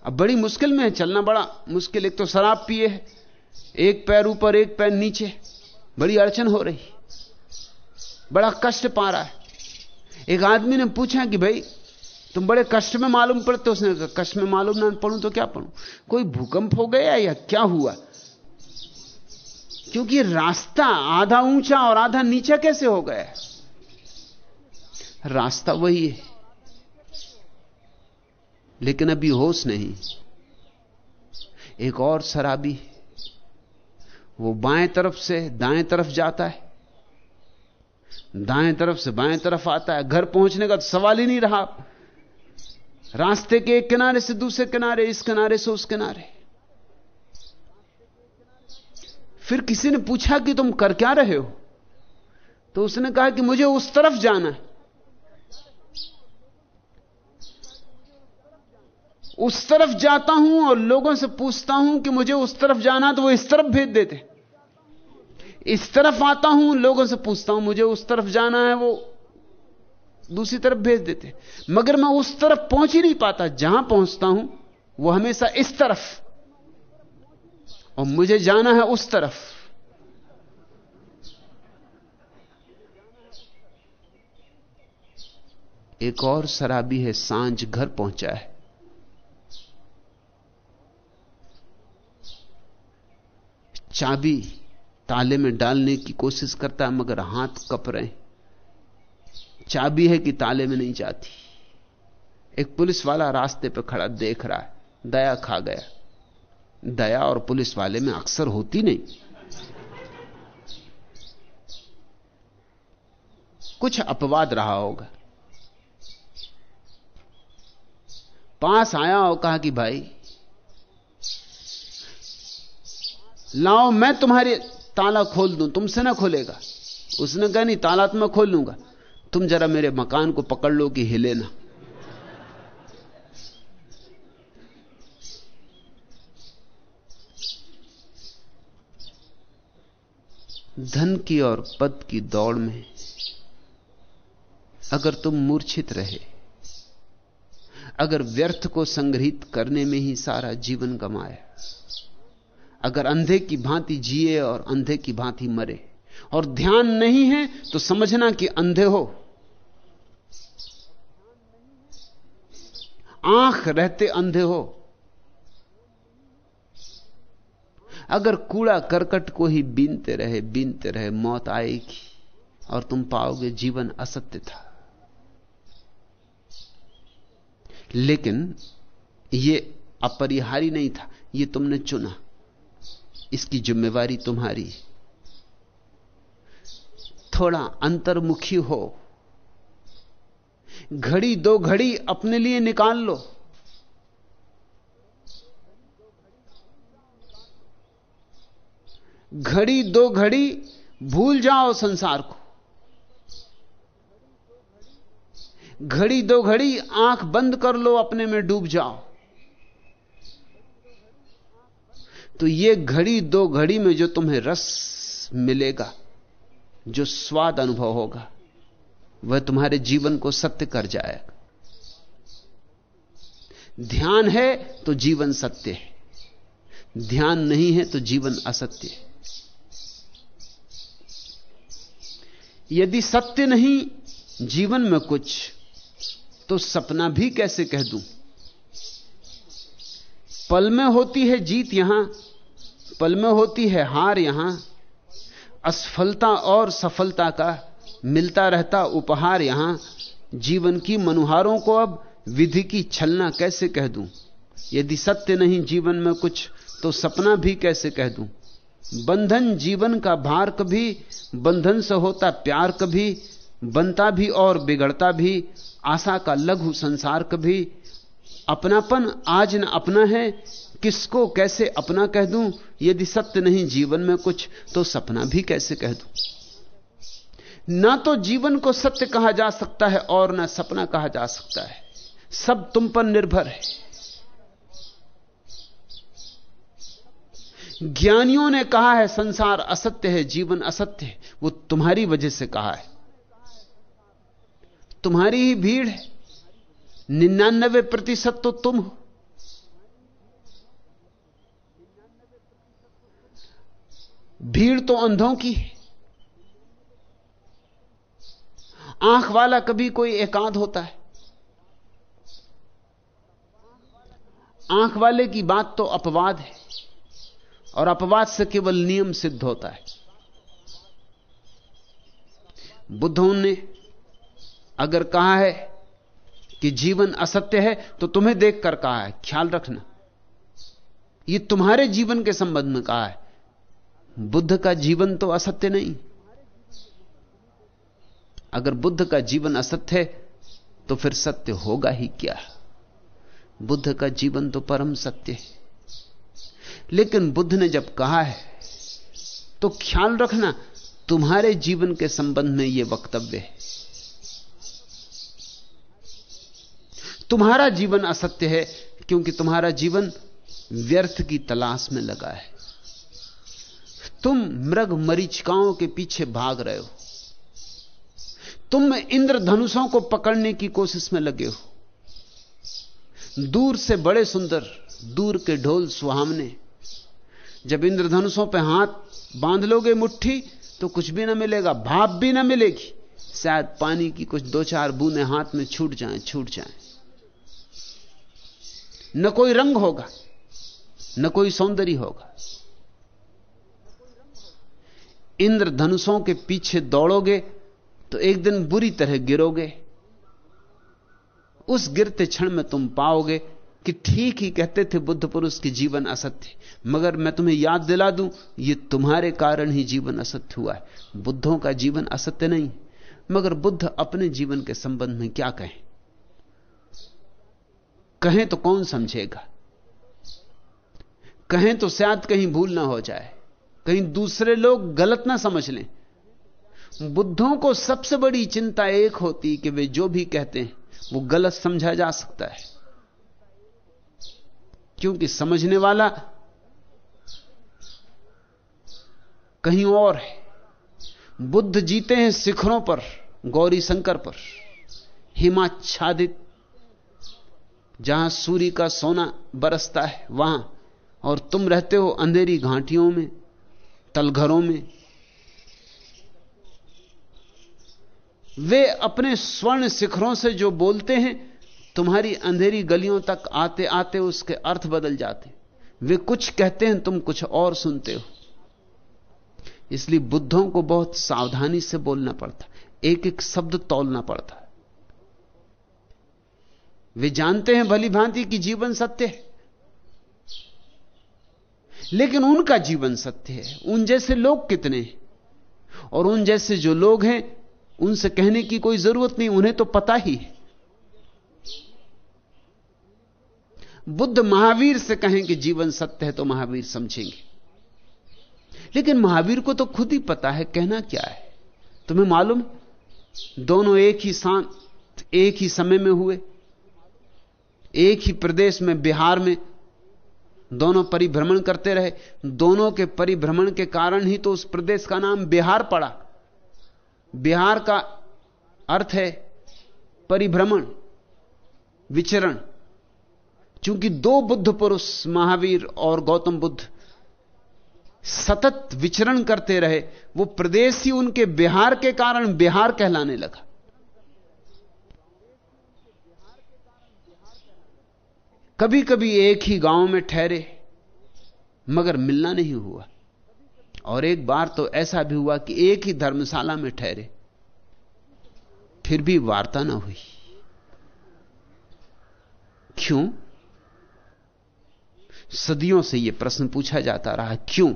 अब बड़ी मुश्किल में है, चलना बड़ा मुश्किल। एक तो शराब पिए है एक पैर ऊपर, एक पैर नीचे। बड़ी अड़चन हो रही। बड़ा कष्ट पा रहा है। एक आदमी ने पूछा कि भाई, तुम बड़े कष्ट में मालूम पड़ते उसने कहा, कष्ट में मालूम ना पढ़ूं तो क्या पढ़ूं कोई भूकंप हो गया या क्या हुआ? क्योंकि रास्ता आधा ऊँचा और आधा नीचा कैसे हो गया? रास्ता वही है। लेकिन अभी होश नहीं। एक और शराबी वो बाएँ तरफ़ से दाएँ तरफ़ जाता है। दाएँ तरफ़ से बाएँ तरफ़ आता है। घर पहुँचने का तो सवाल ही नहीं रहा। रास्ते के एक किनारे से दूसरे किनारे, इस किनारे से उस किनारे। फिर किसी ने पूछा कि तुम कर क्या रहे हो? तो उसने कहा कि मुझे उस तरफ़ जाना है। उस तरफ़ जाता हूँ और लोगों से पूछता हूँ कि मुझे उस तरफ़ जाना तो वो इस तरफ़ भेज देते इस तरफ़ आता हूँ, लोगों से पूछता हूँ, मुझे उस तरफ़ जाना है, वो दूसरी तरफ़ भेज देते मगर मैं उस तरफ़ पहुँच ही नहीं पाता। जहाँ पहुँचता हूँ, वो हमेशा इस तरफ़। और मुझे जाना है उस तरफ़। एक और शराबी है, साँझ घर पहुँचा है। चाबी ताले में डालने की कोशिश करता है, मगर हाथ कप रहे चाबी है कि ताले में नहीं जाती। एक पुलिस वाला रास्ते पर खड़ा देख रहा है, दया खा गया। दया और पुलिस वाले में अक्सर होती नहीं। कुछ अपवाद रहा होगा। पास आया और कहा कि भाई लाओ, मैं तुम्हारे ताला खोल दूँ, तुमसे ना खोलेगा। उसने कहा, नहीं, ताला तो मैं खोल लूँगा। तुम जरा मेरे मकान को पकड़ लो कि हिले ना। धन की और पद की दौड़ में, अगर तुम मूर्छित रहे, अगर व्यर्थ को संग्रहित करने में ही सारा जीवन गमाया अगर अंधे की भांति जिए और अंधे की भांति मरे, और ध्यान नहीं है तो समझना कि अंधे हो। आँख रहते अंधे हो। अगर कूड़ा करकट को ही बीनते रहे बीनते रहे, मौत आएगी, और तुम पाओगे जीवन असत्य था। लेकिन यह अपरिहारी नहीं था यह तुमने चुना। इसकी जिम्मेवारी तुम्हारी। थोड़ा अंतर्मुखी हो। घड़ी दो घड़ी अपने लिए निकाल लो। घड़ी दो घड़ी भूल जाओ संसार को। घड़ी दो घड़ी आँख बंद कर लो, अपने में डूब जाओ। तो ये घड़ी दो घड़ी में जो तुम्हें रस मिलेगा, जो स्वाद अनुभव होगा, वह तुम्हारे जीवन को सत्य कर जाएगा। ध्यान है तो जीवन सत्य है, ध्यान नहीं है तो जीवन असत्य है। यदि सत्य नहीं, जीवन में कुछ तो सपना भी कैसे कह दूँ? पल में होती है जीत यहाँ पल में होती है हार यहाँ। असफलता और सफलता का मिलता रहता उपहार यहाँ। जीवन की मनुहारों को अब विधि की छलना कैसे कह दूँ? यदि सत्य नहीं जीवन में कुछ तो सपना भी कैसे कह दूँ? बंधन जीवन का भार कभी, बंधन से होता प्यार कभी, बनता भी और बिगड़ता भी, आशा का लघु संसार कभी। अपनापन आज न अपना है किसको कैसे अपना कह दूँ? यदि सत्य नहीं जीवन में कुछ तो सपना भी कैसे कह दूँ? ना तो जीवन को सत्य कहा जा सकता है और ना सपना कहा जा सकता है। सब तुम पर निर्भर है। ज्ञानियों ने कहा है, संसार असत्य है, जीवन असत्य है। वो तुम्हारी वजह से कहा है। तुम्हारी ही भीड़ है। निन्यानबे प्रतिशत तो तुम हो। भीड़ तो अंधों की है। आँख वाला कभी कोई एकांत होता है। आँख वाले की बात तो अपवाद है, और अपवाद से केवल नियम सिद्ध होता है। बुद्धों ने अगर कहा है कि जीवन असत्य है तो तुम्हें देखकर कहा है, ख्याल रखना। यह तुम्हारे जीवन के संबंध में कहा है। बुद्ध का जीवन तो असत्य नहीं। अगर बुद्ध का जीवन असत्य है तो फिर सत्य होगा ही क्या? बुद्ध का जीवन तो परम सत्य है। लेकिन बुद्ध ने जब कहा है तो ख्याल रखना, तुम्हारे जीवन के संबंध में यह वक्तव्य है। तुम्हारा जीवन असत्य है, क्योंकि तुम्हारा जीवन व्यर्थ की तलाश में लगा है। तुम मृग मरीचिकाओं के पीछे भाग रहे हो। तुम इंद्रधनुषों को पकड़ने की कोशिश में लगे हो। दूर से बड़े सुंदर, दूर के ढोल सुहामने जब इंद्रधनुषों पर हाथ बाँध लोगे मुट्ठी तो कुछ भी ना मिलेगा, भाप भी ना मिलेगी। शायद पानी की कुछ दो चार बूंदे हाथ में छूट जाएँ छूट जाएँ। न कोई रंग होगा, न कोई सौंदर्य होगा। इंद्रधनुषों के पीछे दौड़ोगे तो एक दिन बुरी तरह गिरोगे। उस गिरते क्षण में तुम पाओगे कि ठीक ही कहते थे बुद्ध पुरुष की जीवन असत्य मगर मैं तुम्हें याद दिला दूँ, ये तुम्हारे कारण ही जीवन असत्य हुआ है। बुद्धों का जीवन असत्य नहीं, मगर बुद्ध अपने जीवन के संबंध में क्या कहें? कहें तो कौन समझेगा? कहें तो शायद कहीं भूल ना हो जाए। कहीं दूसरे लोग गलत ना समझ लें। बुद्धों को सबसे बड़ी चिंता एक होती कि वे जो भी कहते हैं, वो गलत समझा जा सकता है। क्योंकि समझने वाला कहीं और है। बुद्ध जीते हैं शिखरों पर, गौरी शंकर पर। हिमाच्छादित, जहाँ सूर्य का सोना बरसता है, वहाँ। और तुम रहते हो अंधेरी घाटियों में। तलघरों में। वे अपने स्वर्ण शिखरों से जो बोलते हैं, तुम्हारी अंधेरी गलियों तक आते आते उसके अर्थ बदल जाते। वे कुछ कहते हैं, तुम कुछ और सुनते हो। इसलिए बुद्धों को बहुत सावधानी से बोलना पड़ता। एक एक शब्द तोलना पड़ता। वे जानते हैं भली भांति कि जीवन सत्य है। लेकिन उनका जीवन सत्य है। उन जैसे लोग कितने और उन जैसे जो लोग हैं, उनसे कहने की कोई ज़रूरत नहीं, उन्हें तो पता ही है। बुद्ध महावीर से कहें कि जीवन सत्य है तो महावीर समझेंगे। लेकिन महावीर को तो खुद ही पता है, कहना क्या है? तुम्हें मालूम? दोनों एक ही शांत, एक ही समय में हुए। एक ही प्रदेश में, बिहार में दोनों परिभ्रमण करते रहे। दोनों के परिभ्रमण के कारण ही तो उस प्रदेश का नाम बिहार पड़ा। बिहार का अर्थ है परिभ्रमण, विचरण। क्योंकि दो बुद्ध पुरुष, महावीर और गौतम बुद्ध, सतत विचरण करते रहे, वो प्रदेश ही उनके बिहार के कारण बिहार कहलाने लगा। कभी कभी एक ही गाँव में ठहरे, मगर मिलना नहीं हुआ। और एक बार तो ऐसा भी हुआ कि एक ही धर्मशाला में ठहरे, फिर भी वार्ता ना हुई। क्यों? सदियों से यह प्रश्न पूछा जाता रहा, क्यों?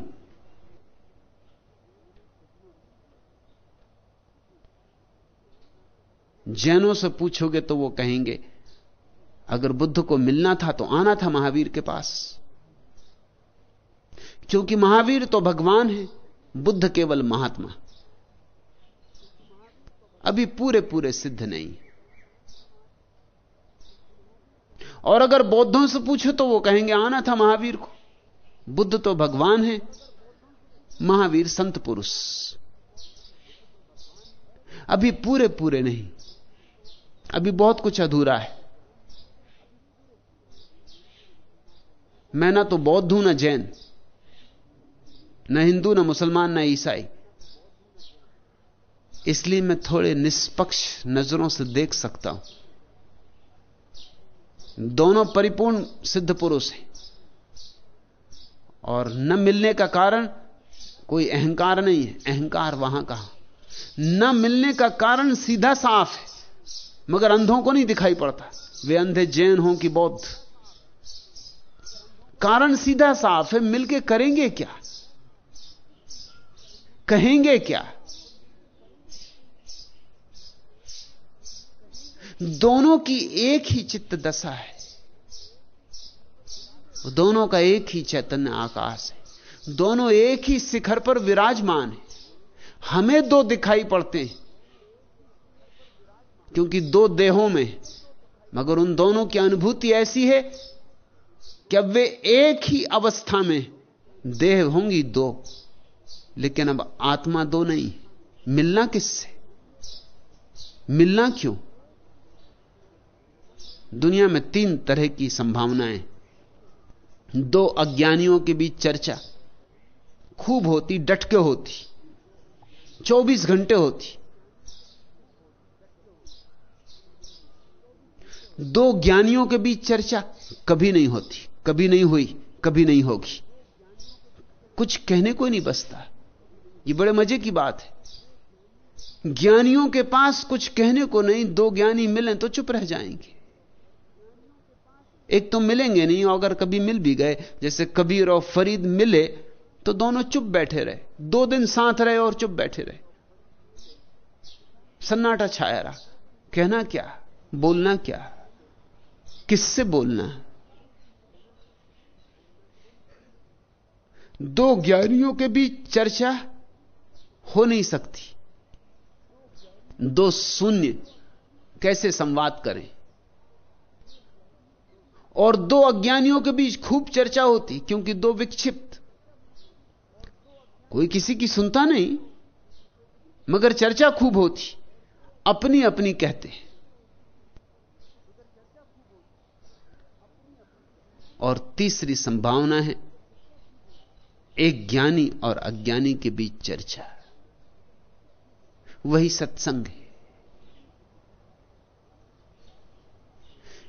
जैनों से पूछोगे तो वो कहेंगे अगर बुद्ध को मिलना था तो आना था महावीर के पास। क्योंकि महावीर तो भगवान है, बुद्ध केवल महात्मा। अभी पूरे पूरे सिद्ध नहीं। और अगर बौद्धों से पूछो तो वो कहेंगे, आना था महावीर को। बुद्ध तो भगवान है, महावीर संत पुरुष। अभी पूरे पूरे नहीं। अभी बहुत कुछ अधूरा है। मैं ना तो बौद्ध हूँ, ना जैन। न हिंदू, ना मुसलमान, ना ईसाई। इसलिए मैं थोड़े निष्पक्ष नज़रों से देख सकता हूँ। दोनों परिपूर्ण सिद्ध पुरुष हैं। और न मिलने का कारण कोई अहंकार नहीं है। अहंकार वहाँ कहा। न मिलने का कारण सीधा साफ़ है, मगर अंधों को नहीं दिखाई पड़ता। वे अंधे जैन हों कि बौद्ध। कारण सीधा साफ़ है, मिलके करेंगे क्या? कहेंगे क्या? दोनों की एक ही चित्त दशा है। दोनों का एक ही चैतन्य आकाश है। दोनों एक ही शिखर पर विराजमान है। हमें दो दिखाई पड़ते हैं, क्योंकि दो देहों में, मगर उन दोनों की अनुभूति ऐसी है कि वे एक ही अवस्था में देह होंगी? दो। लेकिन अब आत्मा दो नहीं। मिलना किससे? मिलना क्यों? दुनिया में तीन तरह की संभावनाएँ। दो अज्ञानियों के बीच चर्चा। खूब होती, डटके होती। 24 घंटे होती। दो ज्ञानियों के बीच चर्चा कभी नहीं होती। कभी नहीं हुई, कभी नहीं होगी। कुछ कहने को नहीं बसता। ये बड़े मज़े की बात है। ज्ञानियों के पास कुछ कहने को नहीं, दो ज्ञानी मिलें तो चुप रह जाएँगे। एक तो मिलेंगे नहीं अगर कभी मिल भी गए, जैसे कबीर और फरीद मिले तो दोनों चुप बैठे रहे। दो दिन साथ रहे और चुप बैठे रहे। सन्नाटा छाया रहा। कहना क्या? बोलना क्या? किससे बोलना? दो ज्ञानियों के बीच चर्चा हो नहीं सकती। दो शून्य कैसे संवाद करें? और दो अज्ञानियों के बीच खूब चर्चा होती, क्योंकि दो विक्षिप्त। कोई किसी की सुनता नहीं, मगर चर्चा खूब होती अपनी अपनी कहते और तीसरी संभावना है एक ज्ञानी और अज्ञानी के बीच चर्चा। वही सत्संग है।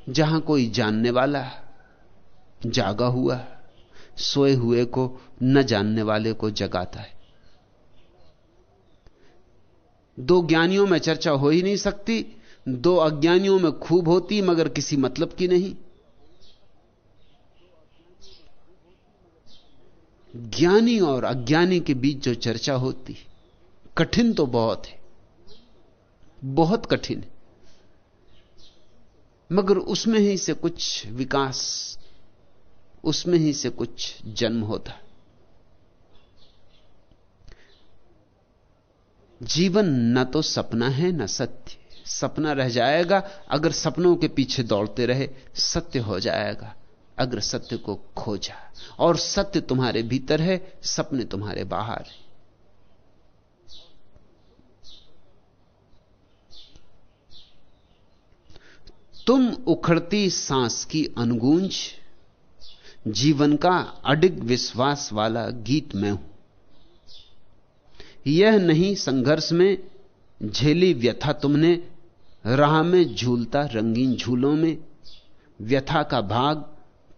जहाँ कोई जानने वाला, जागा हुआ, सोए हुए को न जानने वाले को जगाता है। दो ज्ञानियों में चर्चा हो ही नहीं सकती, दो अज्ञानियों में खूब होती, मगर किसी मतलब की नहीं। ज्ञानी और अज्ञानी के बीच जो चर्चा होती कठिन तो बहुत है, बहुत कठिन है। मगर उसमें ही से कुछ विकास, उसमें ही से कुछ जन्म होता जीवन न तो सपना है, न सत्य। सपना रह जाएगा, अगर सपनों के पीछे दौड़ते रहे, सत्य हो जाएगा। अगर सत्य को खोजा। और सत्य तुम्हारे भीतर है, सपने तुम्हारे बाहर है। तुम उखड़ती सांस की अनुगूंज, जीवन का अडिग विश्वास वाला गीत मैं हूँ। यह नहीं संघर्ष में झेली व्यथा तुमने, राह में झूलता रंगीन झूलों में, व्यथा का भाग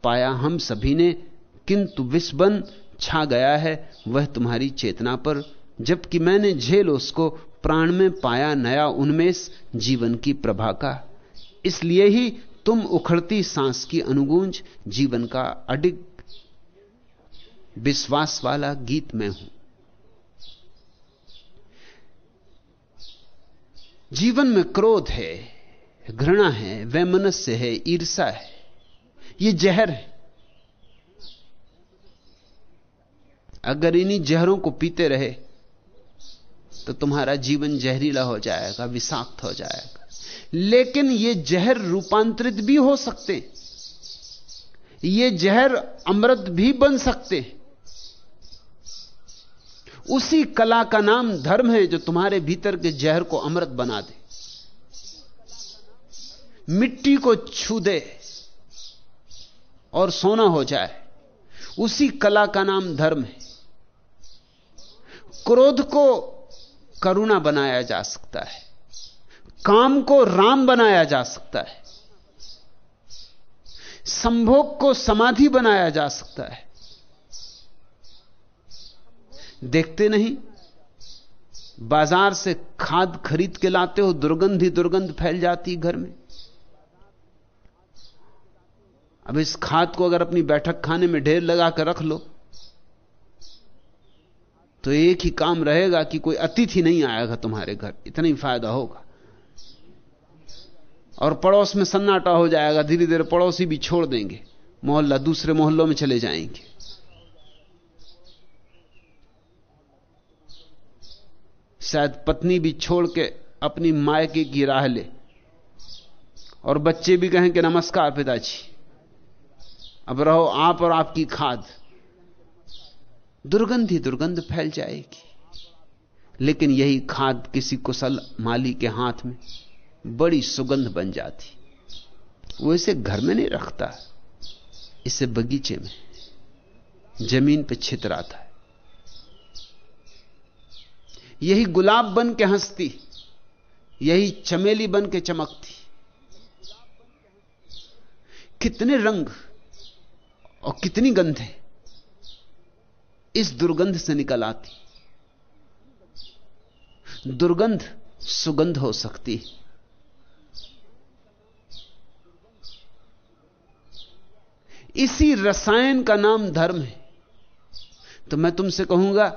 पाया हम सभी ने, किंतु विस्बन छा गया है वह तुम्हारी चेतना पर, जबकि मैंने झेल उसको प्राण में पाया नया उन्मेष जीवन की प्रभा का। इसलिए ही तुम उखड़ती सांस की अनुगूंज जीवन का अडिग विश्वास वाला गीत में हूँ। जीवन में क्रोध है, घृणा है, वैमनस्य है ईर्षा है। ये जहर है। अगर इन्हीं जहरों को पीते रहे तो तुम्हारा जीवन जहरीला हो जाएगा, विषाक्त हो जाएगा। लेकिन ये जहर रूपांतरित भी हो सकते ये जहर अमृत भी बन सकते उसी कला का नाम धर्म है जो तुम्हारे भीतर के जहर को अमृत बना दे, मिट्टी को छू दे। और सोना हो जाए। उसी कला का नाम धर्म है। क्रोध को करुणा बनाया जा सकता है। काम को राम बनाया जा सकता है। संभोग को समाधि बनाया जा सकता है। देखते नहीं, बाज़ार से खाद खरीद के लाते हो, दुर्गंध ही दुर्गंध फैल जाती घर में। अब इस खाद को अगर अपनी बैठक खाने में ढेर लगा कर रख लो तो एक ही काम रहेगा कि कोई अतिथि नहीं आएगा तुम्हारे घर। इतना ही फ़ायदा होगा। और पड़ोस में सन्नाटा हो जाएगा, धीरे धीरे पड़ोसी भी छोड़ देंगे। मोहल्ला दूसरे मोहल्लों में चले जाएँगे। शायद पत्नी भी छोड़ के अपनी मायके की राह ले। और बच्चे भी कहें कि नमस्कार पिताजी। अब रहो आप और आपकी खाद। दुर्गंध ही दुर्गंध फैल जाएगी। लेकिन यही खाद किसी कुशल माली के हाथ में बड़ी सुगंध बन जाती। वो इसे घर में नहीं रखता, इसे बगीचे में, ज़मीन पे छितराता है। यही गुलाब बन के हंसती, यही चमेली बन के चमकती। कितने रंग और कितनी गंध है। इस दुर्गंध से निकल आती। दुर्गंध सुगंध हो सकती है। इसी रसायन का नाम धर्म है। तो मैं तुमसे कहूँगा,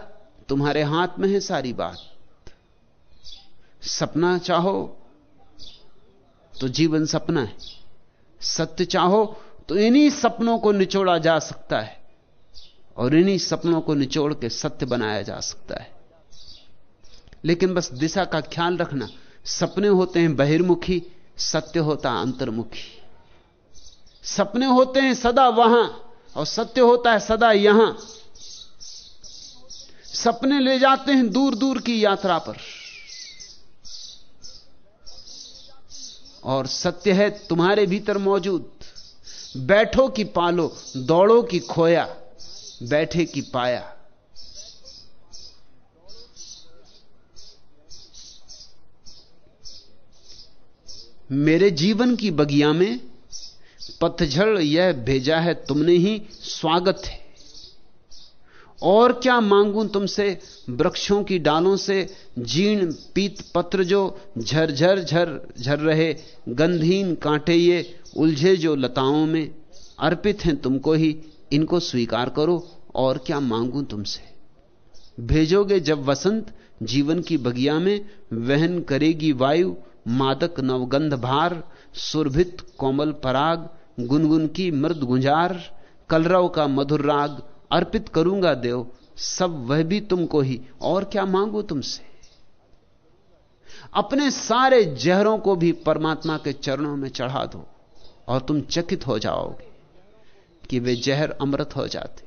तुम्हारे हाथ में है सारी बात। सपना चाहो तो जीवन सपना है। सत्य चाहो तो इन्हीं सपनों को निचोड़ा जा सकता है और इन्हीं सपनों को निचोड़ के सत्य बनाया जा सकता है। लेकिन बस दिशा का ख्याल रखना, सपने होते हैं बहिर्मुखी, सत्य होता अंतर्मुखी। सपने होते हैं सदा वहाँ और सत्य होता है सदा यहाँ। सपने ले जाते हैं दूर दूर की यात्रा पर। और सत्य है तुम्हारे भीतर मौजूद। बैठो कि पालो, दौड़ो कि खोया, बैठे कि पाया। मेरे जीवन की बगिया में पतझड़ यह भेजा है, तुमने ही स्वागत है। और क्या मांगू तुमसे? वृक्षों की डालों से जीर्ण पीत पत्र जो झरझर झर झर रहे, गंधहीन कांटे ये उलझे जो लताओं में। अर्पित हैं तुमको ही, इनको स्वीकार करो, और क्या मांगू तुमसे? भेजोगे जब वसंत, जीवन की बगिया में, वहन करेगी वायु, मादक नवगंध भार, सुरभित कोमल पराग, गुनगुन की मृद गुंजार कलरव का मधुर राग अर्पित करूँगा देव, सब वह भी तुमको ही। और क्या मांगू तुमसे? अपने सारे जहरों को भी परमात्मा के चरणों में चढ़ा दो और तुम चकित हो जाओगे कि वे जहर अमृत हो जाते।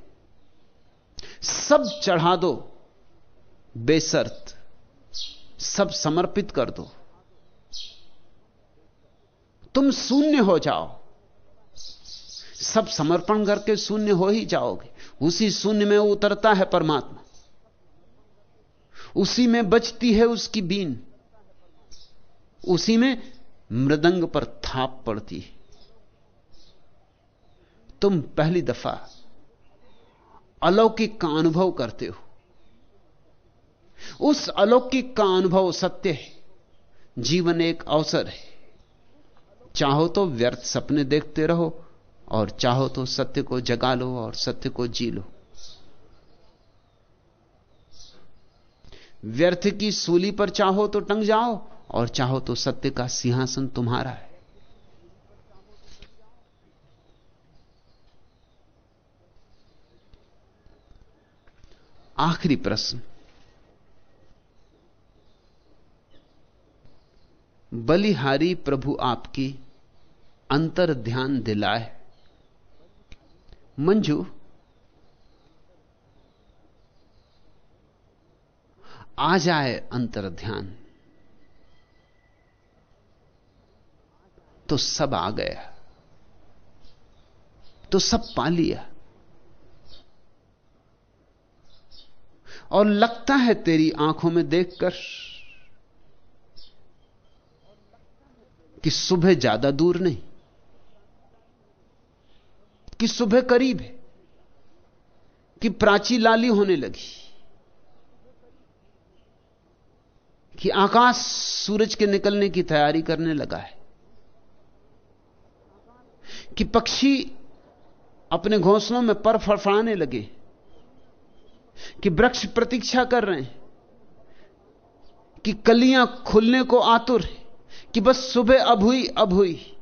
सब चढ़ा दो, बेसर्त, सब समर्पित कर दो। तुम शून्य हो जाओ, सब समर्पण करके शून्य हो ही जाओगे। उसी शून्य में उतरता है परमात्मा। उसी में बचती है उसकी बीन। उसी में मृदंग पर थाप पड़ती है। तुम पहली दफ़ा अलौकिक का अनुभव करते हो। उस अलौकिक का अनुभव सत्य है। जीवन एक अवसर है। चाहो तो व्यर्थ सपने देखते रहो। और चाहो तो सत्य को जगा लो और सत्य को जी लो। व्यर्थ की सूली पर चाहो तो टंग जाओ और चाहो तो सत्य का सिंहासन तुम्हारा है। आखिरी प्रश्न। बलिहारी प्रभु आपकी अंतर ध्यान दिलाए। मंजू। आ जाए अंतर ध्यान। तो सब आ गया तो सब पा लिया। और लगता है तेरी आँखों में देखकर कि सुबह ज़्यादा दूर नहीं। कि सुबह करीब है, कि प्राची लाली होने लगी, कि आकाश सूरज के निकलने की तैयारी करने लगा है, कि पक्षी अपने घोंसलों में पर फड़फड़ाने लगे, कि वृक्ष प्रतीक्षा कर रहे हैं, कि कलियाँ खुलने को आतुर है, कि बस सुबह अब हुई अब हुई।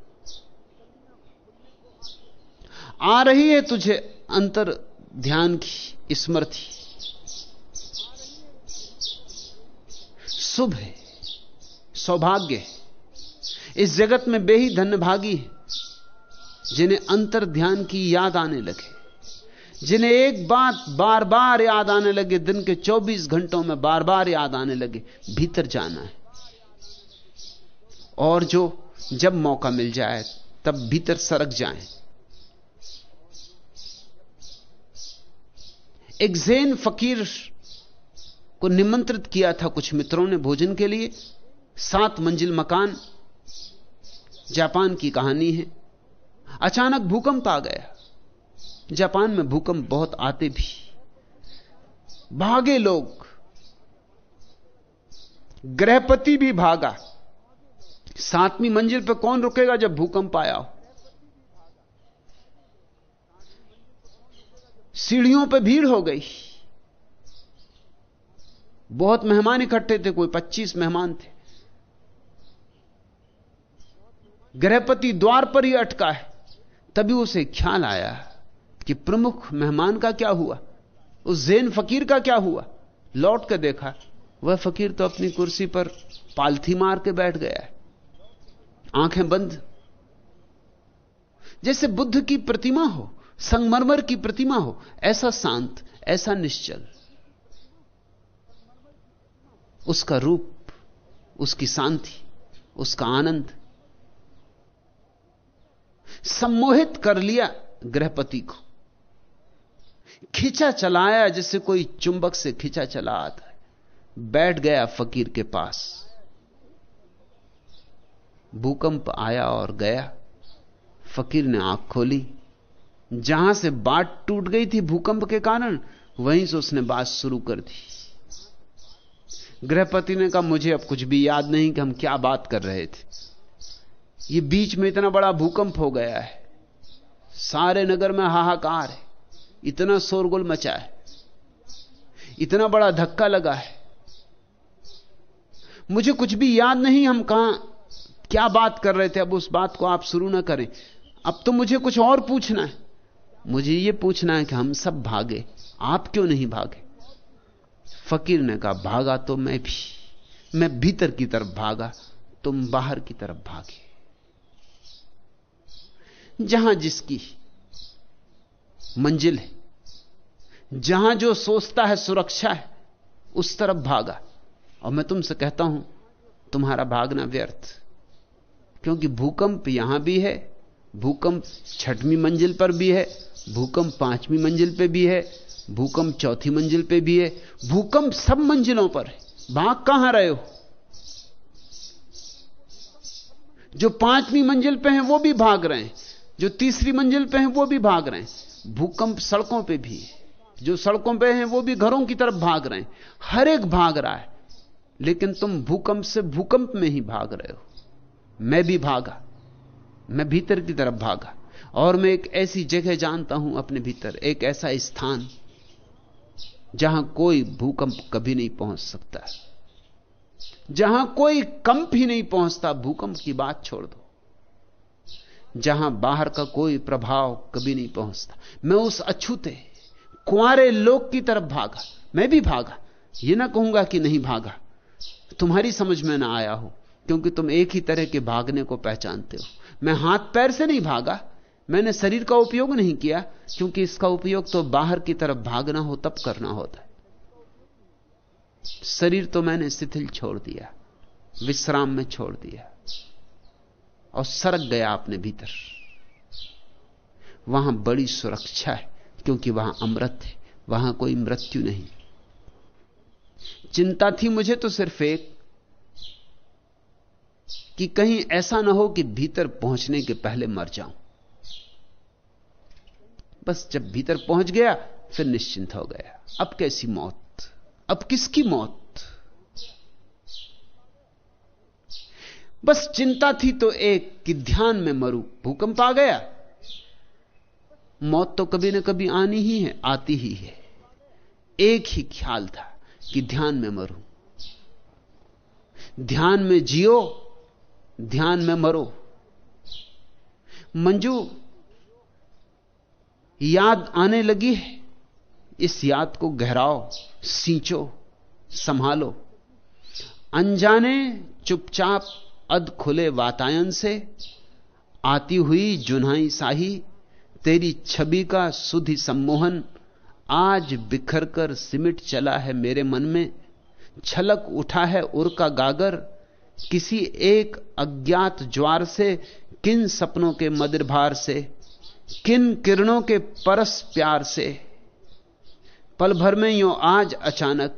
आ रही है तुझे अंतर ध्यान की, स्मृति। शुभ है, सौभाग्य है। इस जगत में बेही धन्यभागी है, जिन्हें अंतर ध्यान की याद आने लगे। जिन्हें एक बात बार बार याद आने लगे, दिन के 24 घंटों में बार बार याद आने लगे, भीतर जाना है। और जो जब मौका मिल जाए, तब भीतर सरक जाएँ। एक जैन फकीर को निमंत्रित किया था कुछ मित्रों ने भोजन के लिए। सात मंजिल मकान जापान की कहानी है। अचानक भूकंप आ गया। जापान में भूकंप बहुत आते भी। भागे लोग। गृहपति भी भागा। सातवीं मंजिल पर कौन रुकेगा जब भूकंप आया हो? सीढ़ियों पर भीड़ हो गई। बहुत मेहमान इकट्ठे थे, कोई 25 मेहमान थे। गृहपति द्वार पर ही अटका है। तभी उसे ख्याल आया कि प्रमुख मेहमान का क्या हुआ। उस जैन फकीर का क्या हुआ। लौट कर देखा, वह फकीर तो अपनी कुर्सी पर पालथी मार के बैठ गया है। आँखें बंद। जैसे बुद्ध की प्रतिमा हो संगमरमर की प्रतिमा हो, ऐसा शांत, ऐसा निश्चल। उसका रूप, उसकी शांति, उसका आनंद। सम्मोहित कर लिया गृहपति को। खिंचा चलाया जैसे कोई चुंबक से खिंचा चला आता है। बैठ गया फकीर के पास। भूकंप आया और गया। फकीर ने आँख खोली। जहाँ से बात टूट गई थी भूकंप के कारण, वहीं से उसने बात शुरू कर दी। गृहपति ने कहा, मुझे अब कुछ भी याद नहीं कि हम क्या बात कर रहे थे। ये बीच में इतना बड़ा भूकंप हो गया है। सारे नगर में हाहाकार है। इतना शोरगुल मचा है। इतना बड़ा धक्का लगा है। मुझे कुछ भी याद नहीं, हम कहाँ, क्या बात कर रहे थे। अब उस बात को आप शुरू ना करें। अब तो मुझे कुछ और पूछना है। मुझे यह पूछना है कि हम सब भागे, आप क्यों नहीं भागे? फकीर ने कहा, भागा तो मैं भी, मैं भीतर की तरफ़ भागा, तुम बाहर की तरफ़ भागे। जहाँ जिसकी मंजिल है, जहाँ जो सोचता है सुरक्षा है, उस तरफ़ भागा। और मैं तुमसे कहता हूँ, तुम्हारा भागना व्यर्थ, क्योंकि भूकंप यहाँ भी है, भूकंप छठवीं मंजिल पर भी है भूकंप पांचवी मंजिल पे भी है, भूकंप चौथी मंजिल पे भी है, भूकंप सब मंजिलों पर है। भाग कहाँ रहे हो? जो पांचवी मंजिल पे हैं, वो भी भाग रहे हैं। जो तीसरी मंजिल पे हैं, वो भी भाग रहे हैं। भूकंप सड़कों पे भी है। जो सड़कों पे हैं, वो भी घरों की तरफ़ भाग रहे हैं। हर एक भाग रहा है। लेकिन तुम भूकंप से भूकंप में ही भाग रहे हो। मैं भी भागा। मैं भीतर की तरफ़ भागा। और मैं एक ऐसी जगह जानता हूँ अपने भीतर, एक ऐसा स्थान, जहाँ कोई भूकंप कभी नहीं पहुँच सकता। जहाँ कोई कंप ही नहीं पहुँचता, भूकंप की बात छोड़ दो। जहाँ बाहर का कोई प्रभाव कभी नहीं पहुँचता। मैं उस अछूते कुआरे लोक की तरफ़ भागा। मैं भी भागा। यह ना कहूँगा कि नहीं भागा। तुम्हारी समझ में ना आया हो, क्योंकि तुम एक ही तरह के भागने को पहचानते हो। मैं हाथ पैर से नहीं भागा मैंने शरीर का उपयोग नहीं किया, क्योंकि इसका उपयोग तो बाहर की तरफ़ भागना हो, तब करना होता है। शरीर तो मैंने शिथिल छोड़ दिया, विश्राम में छोड़ दिया, और सरक गया अपने भीतर। वहाँ बड़ी सुरक्षा है, क्योंकि वहाँ अमृत है, वहाँ कोई मृत्यु नहीं। चिंता थी मुझे तो सिर्फ़ एक, कि कहीं ऐसा ना हो कि भीतर पहुँचने के पहले मर जाऊँ। बस जब भीतर पहुँच गया, फिर निश्चिंत हो गया। अब कैसी मौत? अब किसकी मौत? बस चिंता थी तो एक कि ध्यान में मरू भूकंप आ गया। मौत तो कभी ना कभी आनी ही है, आती ही है। एक ही ख्याल था कि ध्यान में मरू। ध्यान में जियो, ध्यान में मरो। मंजू याद आने लगी है। इस याद को गहराओ, सींचो, संभालो। अनजाने चुपचाप अध खुले वातायन से आती हुई जुनाई साही, तेरी छवि का सुधि सम्मोहन आज बिखर कर सिमट चला है मेरे मन में। छलक उठा है उर का गागर, किसी एक अज्ञात ज्वार से, किन सपनों के मदिर भार से? किन किरणों के परस प्यार से? पल भर में यो आज अचानक।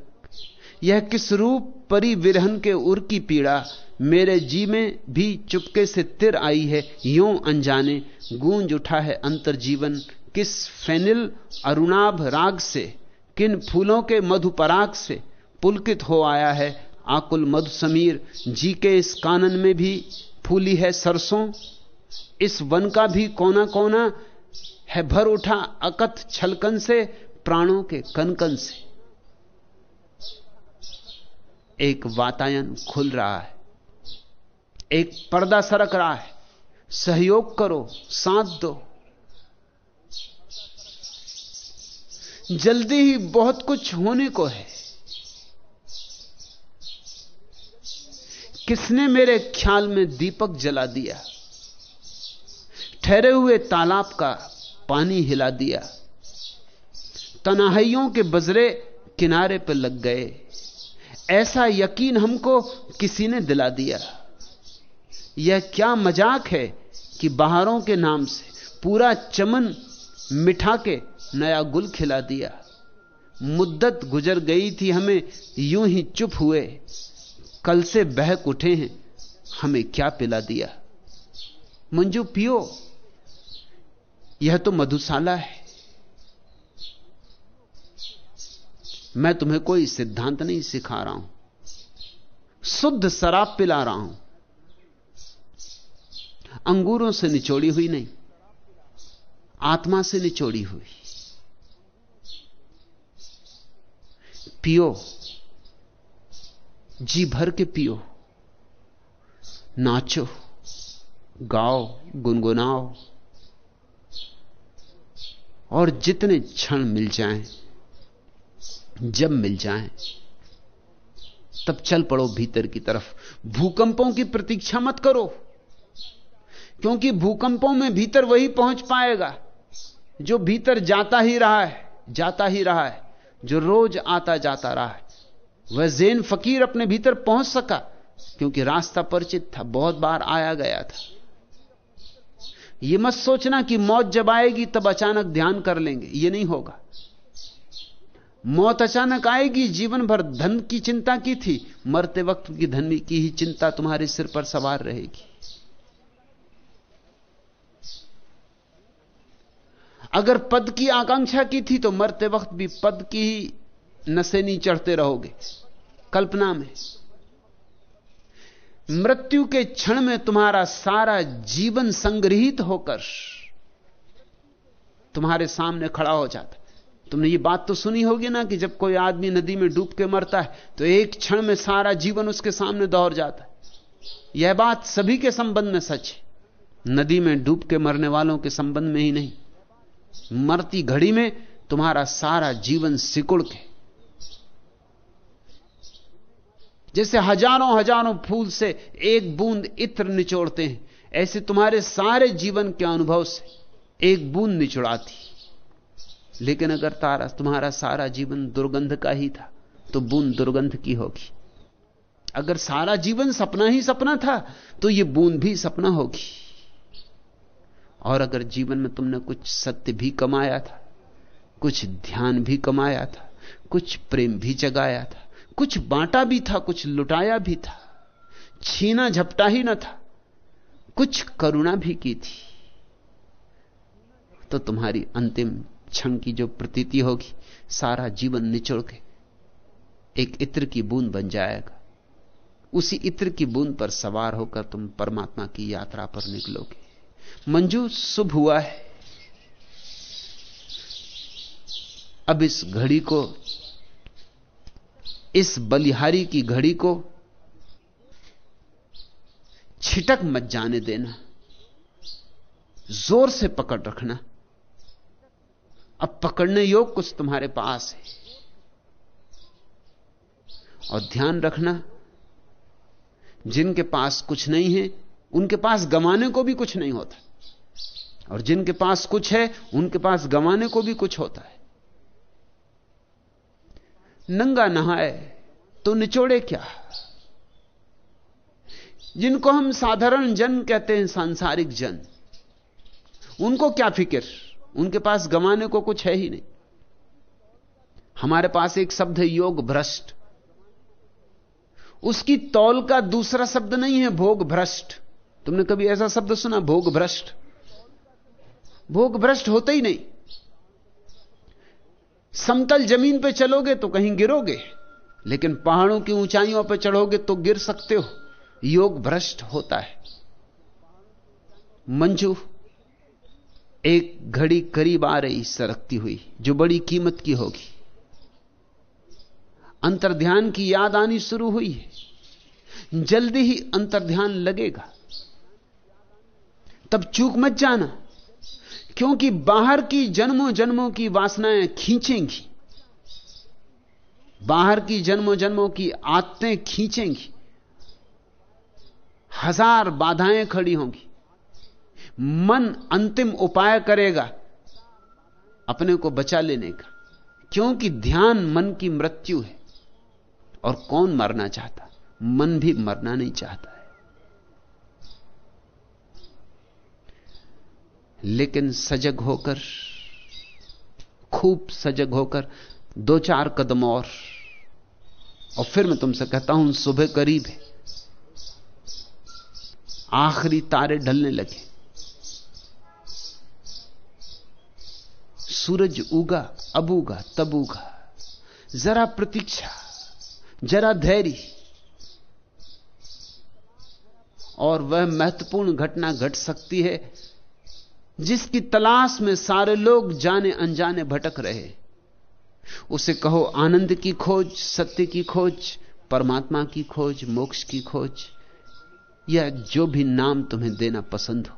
यह किस रूप परी विरहन के उर की पीड़ा? मेरे जी में भी चुपके से तिर आई है, यों अनजाने। गूंज उठा है अंतर जीवन किस फेनिल अरुणाभ राग से? किन फूलों के मधुपराग से पुलकित हो आया है आकुल मधु समीर जी के इस कानन में भी फूली है सरसों? इस वन का भी कोना कोना है भर उठा अकथ छलकन से, प्राणों के कनकन से। एक वातायन खुल रहा है। एक पर्दा सरक रहा है। सहयोग करो, साथ दो। जल्दी ही बहुत कुछ होने को है। किसने मेरे ख्याल में दीपक जला दिया? ठहरे हुए तालाब का पानी हिला दिया। तनाहियों के बजरे किनारे पर लग गए। ऐसा यकीन हमको किसी ने दिला दिया। यह क्या मज़ाक है कि बहारों के नाम से पूरा चमन मिठा के नया गुल खिला दिया। मुद्दत गुजर गई थी हमें, यूँ ही चुप हुए। कल से बहक उठे हैं, हमें क्या पिला दिया। मंजू पियो यह तो मधुशाला है। मैं तुम्हें कोई सिद्धांत नहीं सिखा रहा हूँ। शुद्ध शराब पिला रहा हूँ। अंगूरों से निचोड़ी हुई नहीं, आत्मा से निचोड़ी हुई। पियो, जी भर के पियो। नाचो, गाओ, गुनगुनाओ। और जितने क्षण मिल जाएँ, जब मिल जाएँ, तब चल पड़ो भीतर की तरफ़। भूकंपों की प्रतीक्षा मत करो, क्योंकि भूकंपों में भीतर वही पहुँच पाएगा, जो भीतर जाता ही रहा है, जाता ही रहा है, जो रोज आता जाता रहा है। वह जैन फकीर अपने भीतर पहुँच सका, क्योंकि रास्ता परिचित था, बहुत बार आया गया था। यह मत सोचना कि मौत जब आएगी, तब अचानक ध्यान कर लेंगे। यह नहीं होगा। मौत अचानक आएगी, जीवन भर धन की चिंता की थी, मरते वक्त की धन की ही चिंता तुम्हारे सिर पर सवार रहेगी। अगर पद की आकांक्षा की थी तो मरते वक्त भी पद की ही नशेनी चढ़ते रहोगे। कल्पना में। मृत्यु के क्षण में तुम्हारा सारा जीवन संग्रहित होकर तुम्हारे सामने खड़ा हो जाता तुमने ये बात तो सुनी होगी ना कि जब कोई आदमी नदी में डूब के मरता है तो एक क्षण में सारा जीवन उसके सामने दौड़ जाता है। यह बात सभी के संबंध में सच है। नदी में डूब के मरने वालों के संबंध में ही नहीं। मरती घड़ी में तुम्हारा सारा जीवन सिकुड़ के जैसे हज़ारों हज़ारों फूल से एक बूंद इत्र निचोड़ते हैं, ऐसे तुम्हारे सारे जीवन के अनुभव से एक बूंद निचोड़ाती। लेकिन अगर तारा, तुम्हारा सारा जीवन दुर्गंध का ही था तो बूंद दुर्गंध की होगी। अगर सारा जीवन सपना ही सपना था तो यह बूंद भी सपना होगी। और अगर जीवन में तुमने कुछ सत्य भी कमाया था, कुछ ध्यान भी कमाया था, कुछ प्रेम भी जगाया था कुछ बांटा भी था, कुछ लुटाया भी था, छीना झपटा ही ना था, कुछ करुणा भी की थी। तो तुम्हारी अंतिम क्षण की जो प्रतीति होगी, सारा जीवन निचोड़ के एक इत्र की बूंद बन जाएगा। उसी इत्र की बूंद पर सवार होकर तुम परमात्मा की यात्रा पर निकलोगे। मंजू, शुभ हुआ है। अब इस घड़ी को इस बलिहारी की घड़ी को छिटक मत जाने देना। ज़ोर से पकड़ रखना। अब पकड़ने योग कुछ तुम्हारे पास है। और ध्यान रखना, जिनके पास कुछ नहीं है, उनके पास गंवाने को भी कुछ नहीं होता। और जिनके पास कुछ है, उनके पास गंवाने को भी कुछ होता है। नंगा नहाए तो निचोड़े क्या? जिनको हम साधारण जन कहते हैं, सांसारिक जन, उनको क्या फ़िक्र? उनके पास गंवाने को कुछ है ही नहीं। हमारे पास एक शब्द है, योग भ्रष्ट। उसकी तौल का दूसरा शब्द नहीं है, भोग भ्रष्ट। तुमने कभी ऐसा शब्द सुना, भोग भ्रष्ट? भोग भ्रष्ट होते ही नहीं। समतल ज़मीन पे चलोगे तो कहीं गिरोगे, लेकिन पहाड़ों की ऊंचाइयों पर चढ़ोगे तो गिर सकते हो। योग भ्रष्ट होता है। मंजू, एक घड़ी करीब आ रही सरकती हुई, जो बड़ी कीमत की होगी। अंतर्ध्यान की याद आनी शुरू हुई है। जल्दी ही अंतर्ध्यान लगेगा। तब चूक मत जाना। क्योंकि बाहर की जन्मों जन्मों की वासनाएँ खींचेंगी। बाहर की जन्मों जन्मों की आदतें खींचेंगी। हज़ार बाधाएँ खड़ी होंगी। मन अंतिम उपाय करेगा, अपने को बचा लेने का, क्योंकि ध्यान मन की मृत्यु है। और कौन मरना चाहता? मन भी मरना नहीं चाहता लेकिन सजग होकर, खूब सजग होकर दो चार कदम और। और फिर मैं तुमसे कहता हूँ, सुबह करीब है। आखिरी तारे ढलने लगे। सूरज उगा, अब उगा, तब उगा। जरा प्रतीक्षा, जरा धैर्य। और वह महत्वपूर्ण घटना घट सकती है जिसकी तलाश में सारे लोग जाने अनजाने भटक रहे। उसे कहो, आनंद की खोज, सत्य की खोज, परमात्मा की खोज, मोक्ष की खोज, या जो भी नाम तुम्हें देना पसंद हो।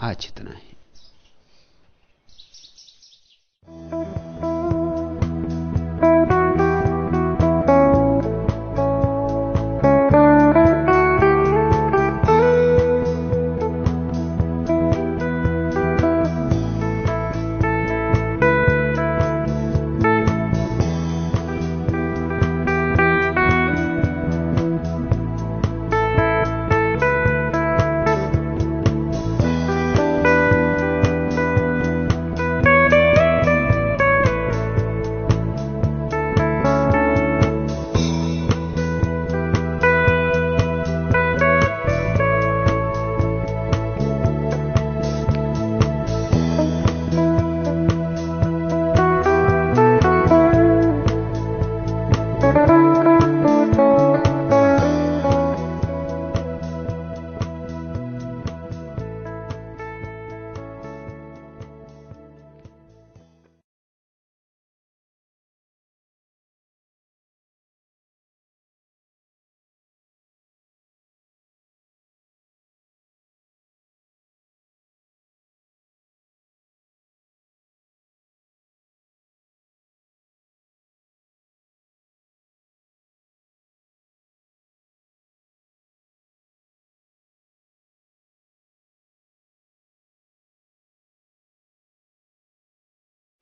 आज इतना है।